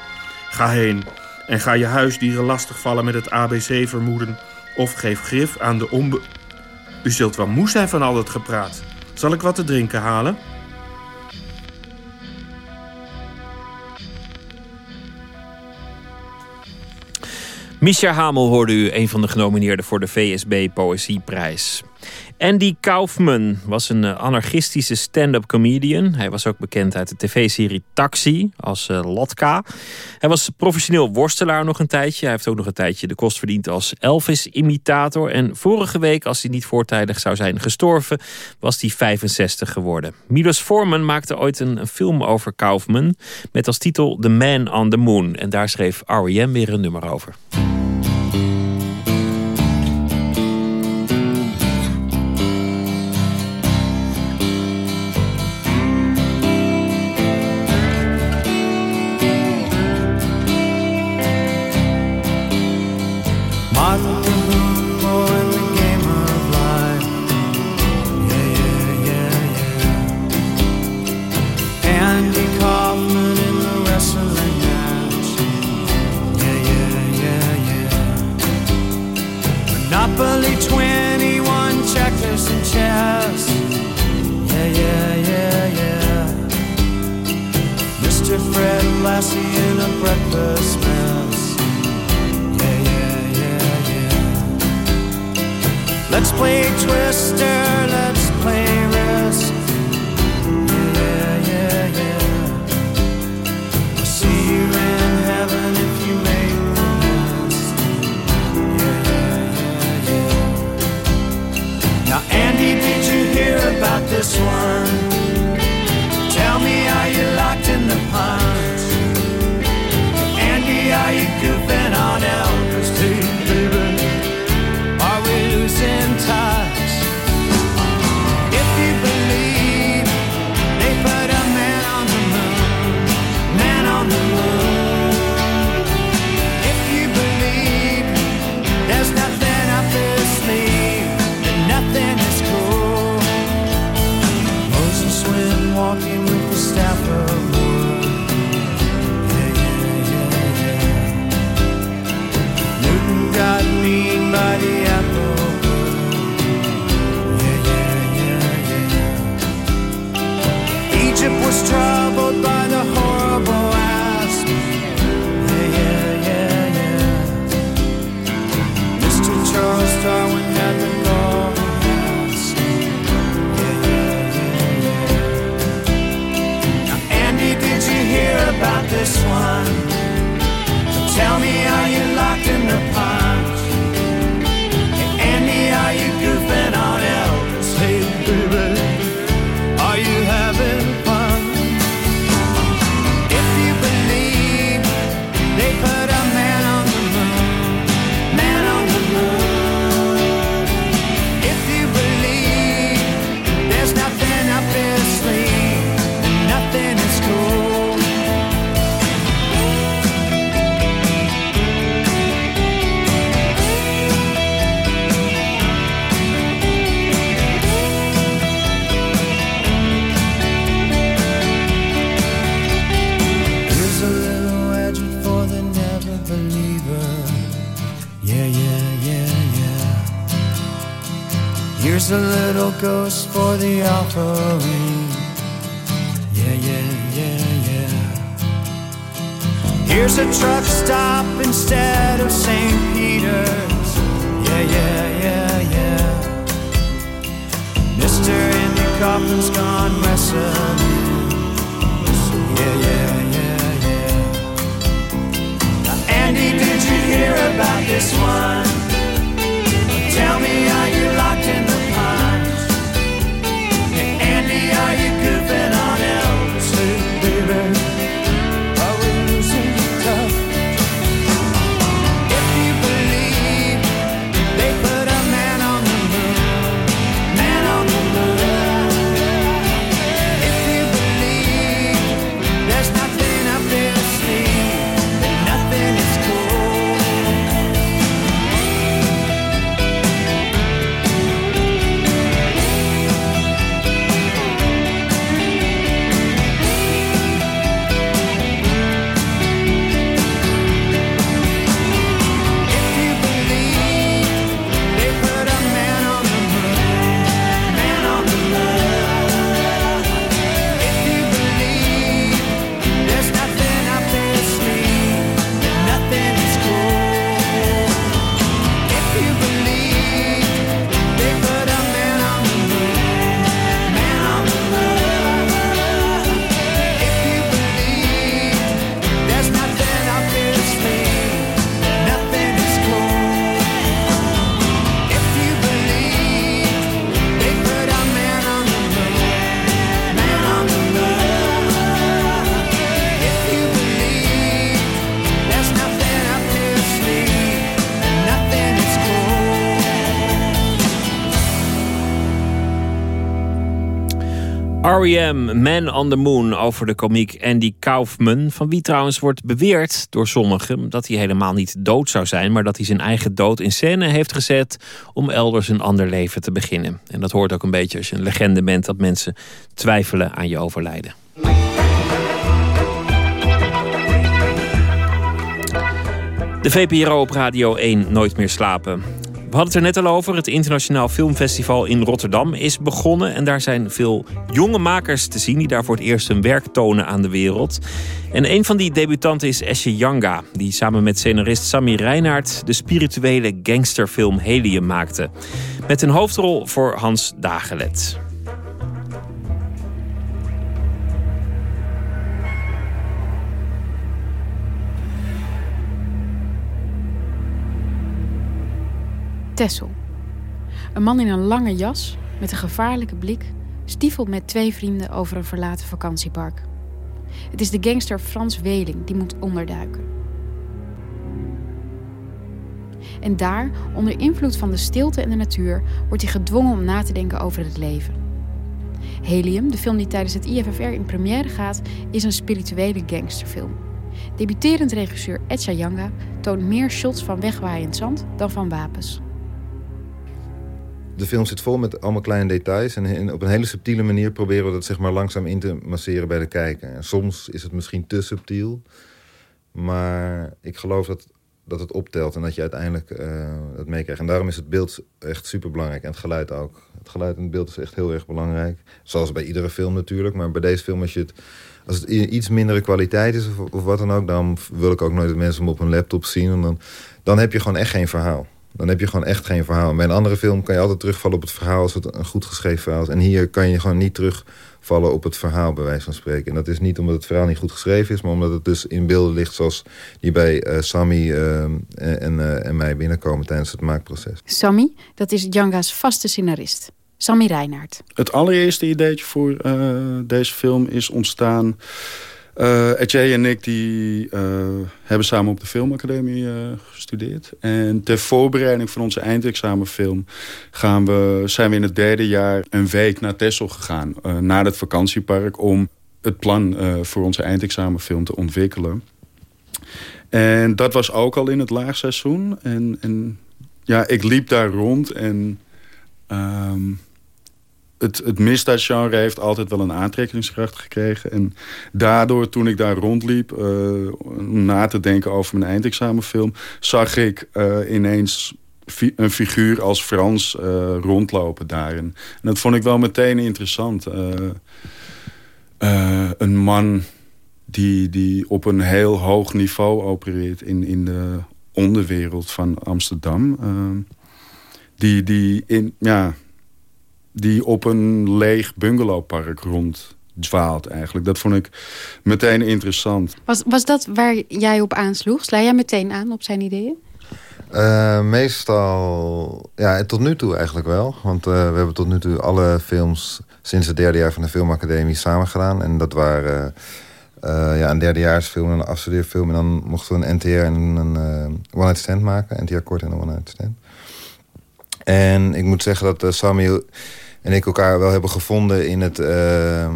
Ga heen en ga je huisdieren lastigvallen met het ABC-vermoeden of geef grif aan de onbe... U zult wel moe zijn van al dat gepraat. Zal ik wat te drinken halen? Misha Hamel hoorde u, een van de genomineerden voor de VSB Poëzieprijs. Andy Kaufman was een eh, anarchistische stand-up comedian. Hij was ook bekend uit de tv-serie Taxi als uh, Lotka. Hij was professioneel worstelaar nog een tijdje. Hij heeft ook nog een tijdje de kost verdiend als Elvis-imitator. En vorige week, als hij niet voortijdig zou zijn gestorven, was hij 65 geworden. Milos Forman maakte ooit een, een film over Kaufman met als titel The Man on the Moon. En daar schreef R.E.M. weer een nummer over. This one? R.E.M. Man on the Moon over de komiek Andy Kaufman. Van wie trouwens wordt beweerd door sommigen dat hij helemaal niet dood zou zijn. Maar dat hij zijn eigen dood in scène heeft gezet om elders een ander leven te beginnen. En dat hoort ook een beetje als je een legende bent dat mensen twijfelen aan je overlijden. De VPRO op Radio 1 Nooit meer slapen. We hadden het er net al over. Het Internationaal Filmfestival in Rotterdam is begonnen. En daar zijn veel jonge makers te zien die daar voor het eerst hun werk tonen aan de wereld. En een van die debutanten is Esje Yanga, die samen met scenarist Sami Reinaert de spirituele gangsterfilm Helium maakte. Met een hoofdrol voor Hans Dagelet. Tessel. Een man in een lange jas met een gevaarlijke blik stiefelt met twee vrienden over een verlaten vakantiepark. Het is de gangster Frans Weling die moet onderduiken. En daar, onder invloed van de stilte en de natuur, wordt hij gedwongen om na te denken over het leven. Helium, de film die tijdens het IFFR in première gaat, is een spirituele gangsterfilm. Debuterend regisseur Etcha Yanga toont meer shots van wegwaaiend zand dan van wapens. De film zit vol met allemaal kleine details. En op een hele subtiele manier proberen we dat zeg maar langzaam in te masseren bij de kijker. En soms is het misschien te subtiel. Maar ik geloof dat, dat het optelt en dat je uiteindelijk uh, het meekrijgt. En daarom is het beeld echt super belangrijk. En het geluid ook. Het geluid en het beeld is echt heel erg belangrijk. Zoals bij iedere film natuurlijk. Maar bij deze film als je het... Als het iets mindere kwaliteit is of, of wat dan ook... dan wil ik ook nooit dat mensen hem op een laptop zien. En dan, dan heb je gewoon echt geen verhaal. Dan heb je gewoon echt geen verhaal. Bij een andere film kan je altijd terugvallen op het verhaal... als het een goed geschreven verhaal is. En hier kan je gewoon niet terugvallen op het verhaal, bij wijze van spreken. En dat is niet omdat het verhaal niet goed geschreven is... maar omdat het dus in beelden ligt zoals die bij uh, Sammy uh, en, uh, en mij binnenkomen tijdens het maakproces. Sammy, dat is Djanga's vaste scenarist. Sammy Reinhardt. Het allereerste ideetje voor deze film is ontstaan... Uh, Etienne en ik die, uh, hebben samen op de filmacademie uh, gestudeerd. En ter voorbereiding van onze eindexamenfilm gaan we, zijn we in het derde jaar een week naar Texel gegaan. naar het vakantiepark om het plan voor onze eindexamenfilm te ontwikkelen. En dat was ook al in het laagseizoen. En, en ja, ik liep daar rond en... Um, het, het misdaadgenre heeft altijd wel een aantrekkingskracht gekregen. En daardoor, toen ik daar rondliep, uh, om na te denken over mijn eindexamenfilm... zag ik uh, ineens een figuur als Frans eh, rondlopen daarin. En dat vond ik wel meteen interessant. Eh, eh, een man die, die op een heel hoog niveau opereert in, in de onderwereld van Amsterdam. Eh, die, die, in, ja, die op een leeg bungalowpark ronddwaalt eigenlijk. Dat vond ik meteen interessant. Was, was dat waar jij op aansloeg? Sla jij meteen aan op zijn ideeën? Eh, meestal, ja, tot nu toe eigenlijk wel. Want eh, we hebben tot nu toe alle films sinds het derde jaar van de filmacademie samen gedaan. En dat waren eh, ja, een derdejaarsfilm en een afstudeerfilm. En dan mochten we een NTR en een eh, one-night stand maken. NTR kort en een one-night stand. En ik moet zeggen dat uh, Samuel en ik elkaar wel hebben gevonden in het... ehm,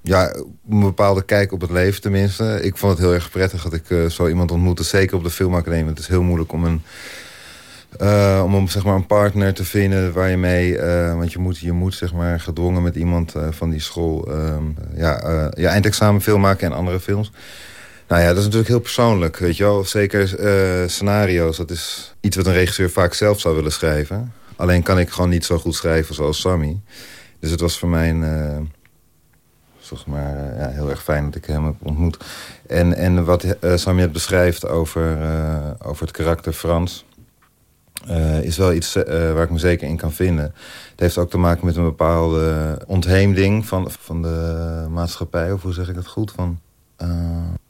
ja, een bepaalde kijk op het leven tenminste. Ik vond het heel erg prettig dat ik eh, zo iemand ontmoette. Zeker op de filmacademie. Het is heel moeilijk om een, eh, om zeg maar een partner te vinden waar je mee... eh, want je moet, je moet zeg maar gedwongen met iemand van die school... ehm, ja, eh, ja, eindexamen film maken en andere films. Nou ja, dat is natuurlijk heel persoonlijk, weet je wel. Zeker scenario's, dat is iets wat een regisseur vaak zelf zou willen schrijven. Alleen kan ik gewoon niet zo goed schrijven zoals Sammy. Dus het was voor mij een... eh, volgens maar eh, ja, heel erg fijn dat ik hem heb ontmoet. En, en wat eh Sammy het beschrijft over, eh, over het karakter Frans... eh, is wel iets eh, waar ik me zeker in kan vinden. Het heeft ook te maken met een bepaalde ontheemding van, van de maatschappij. Of hoe zeg ik dat goed? Van, eh,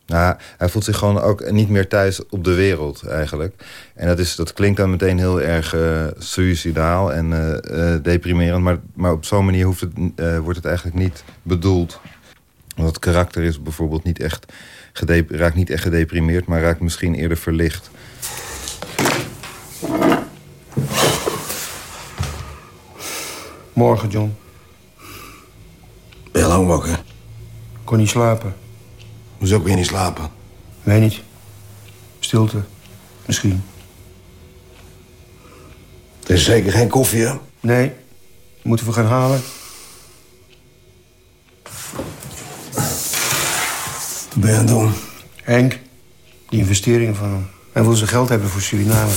nou, hij voelt zich gewoon ook niet meer thuis op de wereld eigenlijk. En dat, is, dat klinkt dan meteen heel erg eh suicidaal en eh, eh, deprimerend. Maar, maar op zo'n manier hoeft het, eh, wordt het eigenlijk niet bedoeld. Want het karakter is bijvoorbeeld niet echt raakt niet echt gedeprimeerd... maar raakt misschien eerder verlicht. Morgen, John. Ben je lang wakker? Kon niet slapen. Hoezo kun je niet slapen? Weet niet. Stilte. Misschien. Er is zeker geen koffie, hè? Nee. Moeten we gaan halen? Wat ben je aan het doen? Henk. Die investeringen van hem. Hij wil zijn geld hebben voor Suriname.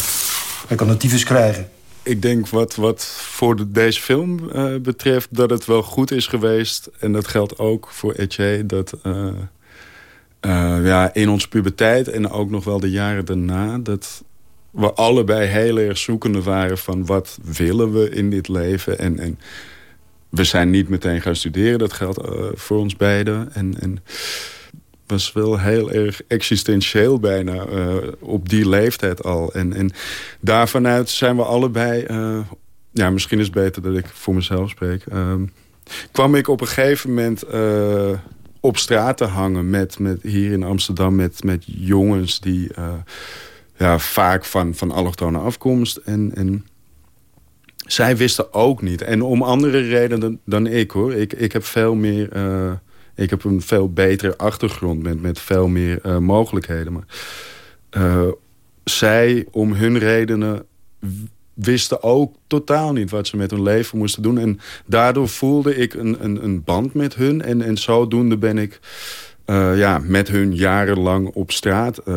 Hij kan de tyfus krijgen. Ik denk wat, wat voor de- deze film eh, betreft dat het wel goed is geweest. En dat geldt ook voor Etje. Dat eh, eh, ja, in onze puberteit en ook nog wel de jaren daarna... dat we allebei heel erg zoekende waren van wat willen we in dit leven. En, en we zijn niet meteen gaan studeren. Dat geldt eh, voor ons beiden. En, en was wel heel erg existentieel bijna eh, op die leeftijd al. En, en daarvanuit zijn we allebei... ja, misschien is het beter dat ik voor mezelf spreek. ehm, kwam ik op een gegeven moment op straat te hangen... Met, met, hier in Amsterdam met, met jongens die... eh, ja, vaak van, van allochtone afkomst. En, en zij wisten ook niet. En om andere redenen dan, ik hoor. Ik, ik heb veel meer... eh, ik heb een veel betere achtergrond met, met veel meer eh, mogelijkheden. Maar zij, om hun redenen, wisten ook totaal niet wat ze met hun leven moesten doen. En daardoor voelde ik een, een, een band met hun. En, en zodoende ben ik eh, ja, met hun jarenlang op straat... eh,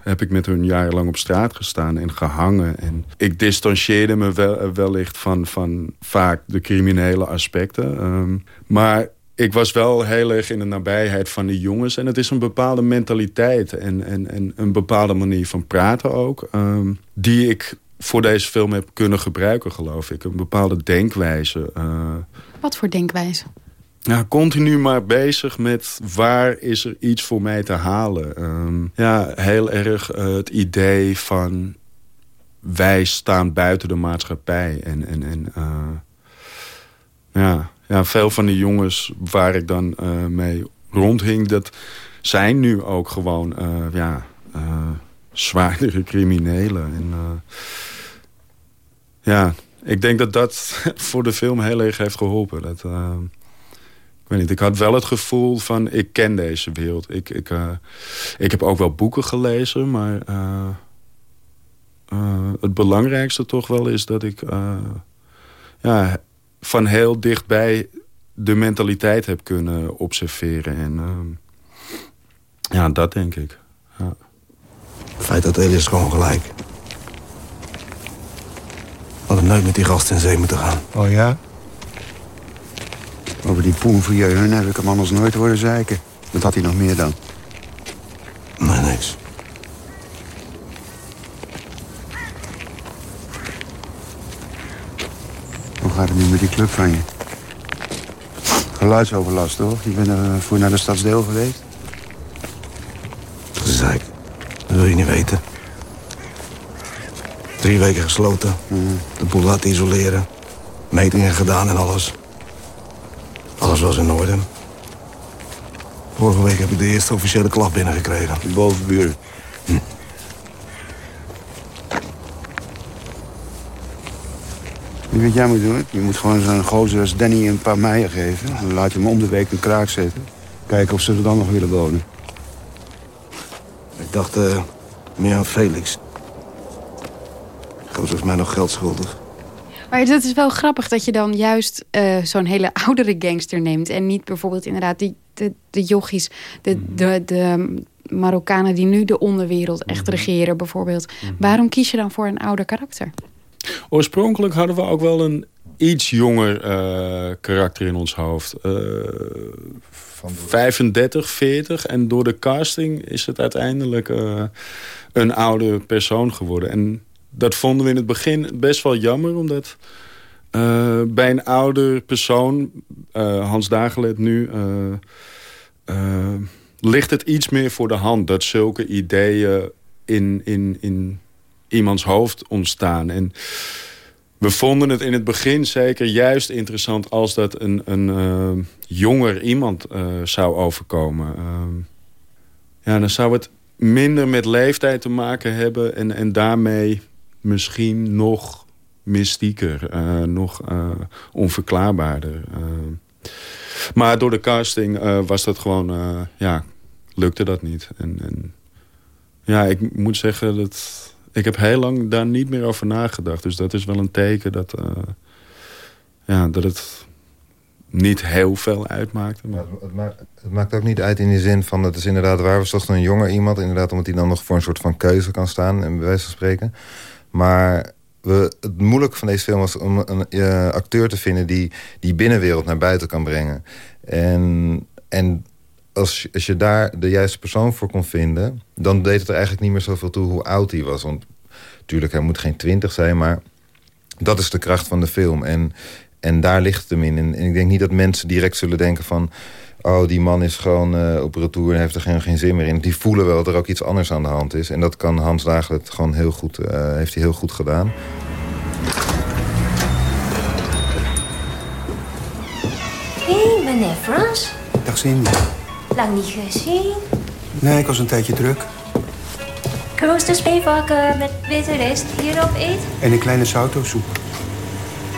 heb ik met hun jarenlang op straat gestaan en gehangen. En ik distancieerde me wel, wellicht van, van vaak de criminele aspecten. Ehm, maar ik was wel heel erg in de nabijheid van die jongens. En het is een bepaalde mentaliteit en, en, en een bepaalde manier van praten ook... ehm, die ik voor deze film heb kunnen gebruiken, geloof ik. Een bepaalde denkwijze. eh, Wat voor denkwijze? ja, continu maar bezig met waar is er iets voor mij te halen. Ehm, ja, heel erg eh, het idee van wij staan buiten de maatschappij. En, en, en eh, ja, ja, veel van die jongens waar ik dan mee rondhing... dat zijn nu ook gewoon ja, zwaardere criminelen. En, ja, ik denk dat dat voor de film heel erg heeft geholpen. Dat, eh, ik weet niet, ik had wel het gevoel van, ik ken deze wereld. Ik, ik, eh, ik heb ook wel boeken gelezen, maar eh, het belangrijkste toch wel is dat ik ja, van heel dichtbij de mentaliteit heb kunnen observeren. En ja, dat denk ik. Ja. Het feit dat Elis gewoon gelijk. Hadden nooit met die gasten in zee moeten gaan. Oh ja? Over die poen voor je hun heb ik hem anders nooit horen zeiken. Wat had hij nog meer dan? Nee, niks. Hoe gaat het nu met die club van je? Geluidsoverlast, toch? Je bent er voor naar de stadsdeel geweest? Zeik. Dat wil je niet weten. Drie weken gesloten. De boel laten isoleren. Metingen gedaan en alles. Alles was in orde. Vorige week heb ik de eerste officiële klacht binnengekregen. De bovenburen. Weet je wat jij moet doen? Je moet gewoon zo'n gozer als Danny een paar meijen geven. Dan laat je hem om de week een kraak zetten. Kijken of ze er dan nog willen wonen. Ik dacht eh, meer aan Felix. Gozer is mij nog geld schuldig. Maar het is wel grappig dat je dan juist eh, zo'n hele oudere gangster neemt. En niet bijvoorbeeld inderdaad die, de, de jochies, de, de, de Marokkanen die nu de onderwereld echt regeren bijvoorbeeld. Waarom kies je dan voor een ouder karakter? Oorspronkelijk hadden we ook wel een iets jonger eh, karakter in ons hoofd. Eh 35, 40. En door de casting is het uiteindelijk eh, een oude persoon geworden. En dat vonden we in het begin best wel jammer. Omdat eh, bij een ouder persoon, eh, Hans Dagelet nu... eh, ligt het iets meer voor de hand dat zulke ideeën in, in, in iemands hoofd ontstaan. En we vonden het in het begin zeker juist interessant... als dat een, een jonger iemand zou overkomen. Ja, dan zou het minder met leeftijd te maken hebben... en, en daarmee misschien nog mystieker, eh, nog eh, onverklaarbaarder. eh. maar door de casting was dat gewoon... ja, lukte dat niet. En, en ja, ik moet zeggen dat... Ik heb heel lang daar niet meer over nagedacht. Dus dat is wel een teken dat, ja, dat het niet heel veel uitmaakte. Maar... Het, ma- het maakt ook niet uit in die zin van... het is inderdaad waar, was toch een jonger iemand... inderdaad omdat hij dan nog voor een soort van keuze kan staan... en bij wijze van spreken. Maar het moeilijke van deze film was om een eh, acteur te vinden... die die binnenwereld naar buiten kan brengen. En, en als, als je daar de juiste persoon voor kon vinden... dan deed het er eigenlijk niet meer zoveel toe hoe oud hij was. Want natuurlijk, hij moet geen twintig zijn, maar dat is de kracht van de film. En, en daar ligt het hem in. En ik denk niet dat mensen direct zullen denken van... oh, die man is gewoon eh, op retour en heeft er geen, geen zin meer in. Die voelen wel dat er ook iets anders aan de hand is. En dat kan Hans Dagelet gewoon heel goed, eh, heeft hij heel goed gedaan. Hé, hey, meneer Frans. Dag Cindy. Lang niet gezien. Nee, ik was een tijdje druk. Krooster speevakken met witte rijst hierop eet. En een kleine sautosoep.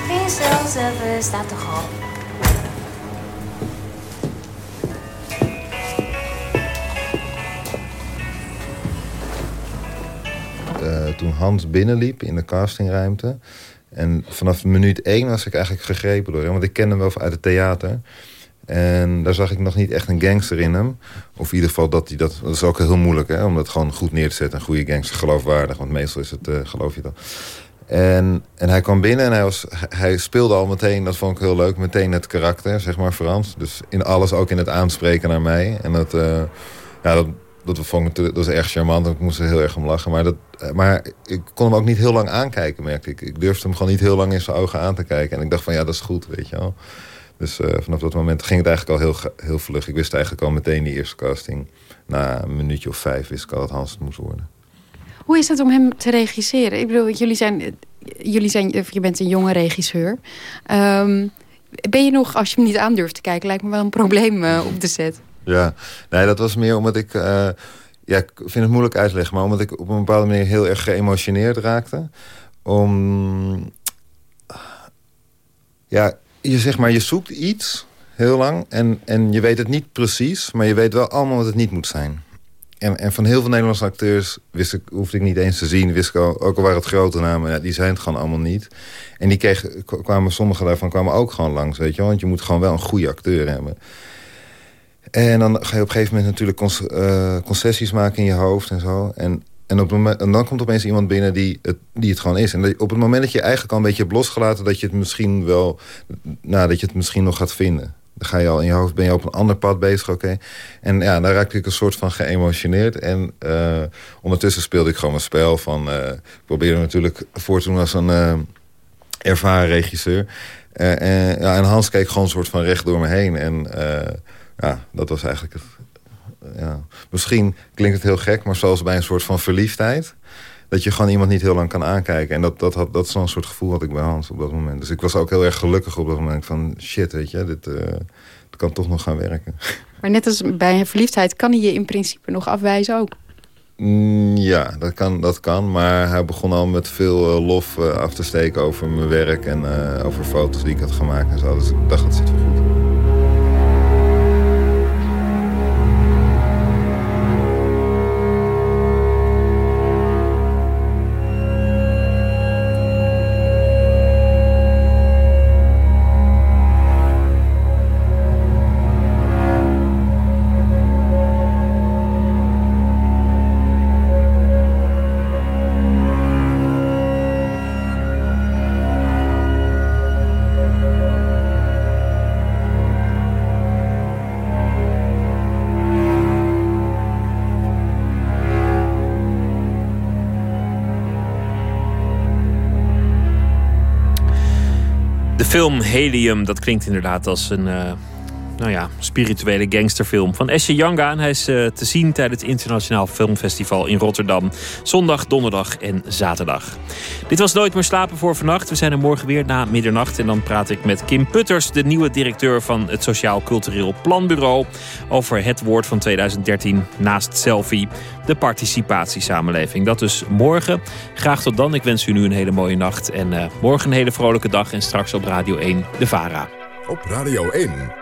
Geen zelfservice staat toch op. eh, toen Hans binnenliep in de castingruimte. En vanaf minuut één was ik eigenlijk gegrepen door hem. Want ik kende hem wel uit het theater. En daar zag ik nog niet echt een gangster in hem. Of in ieder geval dat hij dat... Dat is ook heel moeilijk, hè? Om dat gewoon goed neer te zetten. Een goede gangster, geloofwaardig. Want meestal is het, eh, geloof je dan. En, en hij kwam binnen en hij, was, hij speelde al meteen, dat vond ik heel leuk, meteen het karakter, zeg maar, Frans. Dus in alles, ook in het aanspreken naar mij. En dat, eh, ja, dat, dat vond ik dat was erg charmant. en Ik moest er heel erg om lachen. Maar, dat, eh, maar ik kon hem ook niet heel lang aankijken, merkte ik. Ik durfde hem gewoon niet heel lang in zijn ogen aan te kijken. En ik dacht van, ja, dat is goed, weet je wel. Dus eh, vanaf dat moment ging het eigenlijk al heel, heel vlug. Ik wist eigenlijk al meteen die eerste casting. Na een minuutje of vijf wist ik al dat Hans het moest worden. Hoe is het om hem te regisseren? Ik bedoel, jullie zijn, jullie zijn, of je bent een jonge regisseur. Ehm, ben je nog, als je hem niet aan durft te kijken, lijkt me wel een probleem eh, op de set. Ja, nee, dat was meer omdat ik... eh, ja, ik vind het moeilijk uit te leggen, maar omdat ik op een bepaalde manier heel erg geëmotioneerd raakte. Om... Ja, je zeg maar, je zoekt iets heel lang en, en je weet het niet precies, maar je weet wel allemaal wat het niet moet zijn. En, en van heel veel Nederlandse acteurs wist ik, hoefde ik niet eens te zien. Wist ik ook al waren het grote namen, ja, die zijn het gewoon allemaal niet. En die kregen, kwamen, sommige daarvan kwamen ook gewoon langs, weet je. Want je moet gewoon wel een goede acteur hebben. En dan ga je op een gegeven moment natuurlijk eh, concessies maken in je hoofd en zo. En, En, op moment, en dan komt opeens iemand binnen die het, die het gewoon is. En op het moment dat je eigenlijk al een beetje hebt losgelaten... dat je het misschien wel... Nou, dat je het misschien nog gaat vinden. Dan ga je al in je hoofd, ben je op een ander pad bezig, oké. En ja, daar raakte ik een soort van geëmotioneerd. En uh, ondertussen speelde ik gewoon mijn spel van... Uh, ik probeerde natuurlijk voor te doen als een ervaren regisseur. ja, en Hans keek gewoon een soort van recht door me heen. En ja, dat was eigenlijk het... Ja. Misschien klinkt het heel gek, maar zoals bij een soort van verliefdheid... dat je gewoon iemand niet heel lang kan aankijken. En dat, dat, had, dat is zo'n soort gevoel had ik bij Hans op dat moment. Dus ik was ook heel erg gelukkig op dat moment van... shit, weet je, dit, uh, dit kan toch nog gaan werken. Maar net als bij verliefdheid kan hij je in principe nog afwijzen ook. Mm, ja, dat kan, dat kan. Maar hij begon al met veel uh, lof uh, af te steken over mijn werk... en over foto's die ik had gemaakt en zo. Dus ik dacht, dat zit wel goed. Film Helium, dat klinkt inderdaad als een uh, nou ja, spirituele gangsterfilm van Esje Janga. Hij is uh, te zien tijdens het Internationaal Filmfestival in Rotterdam. Zondag, donderdag en zaterdag. Dit was Nooit meer slapen voor vannacht. We zijn er morgen weer na middernacht. En dan praat ik met Kim Putters, de nieuwe directeur van het Sociaal Cultureel Planbureau. Over het woord van 2013 naast selfie. De participatiesamenleving. Dat dus morgen. Graag tot dan. Ik wens u nu een hele mooie nacht. En uh, morgen een hele vrolijke dag. En straks op Radio 1 de VARA. Op Radio 1.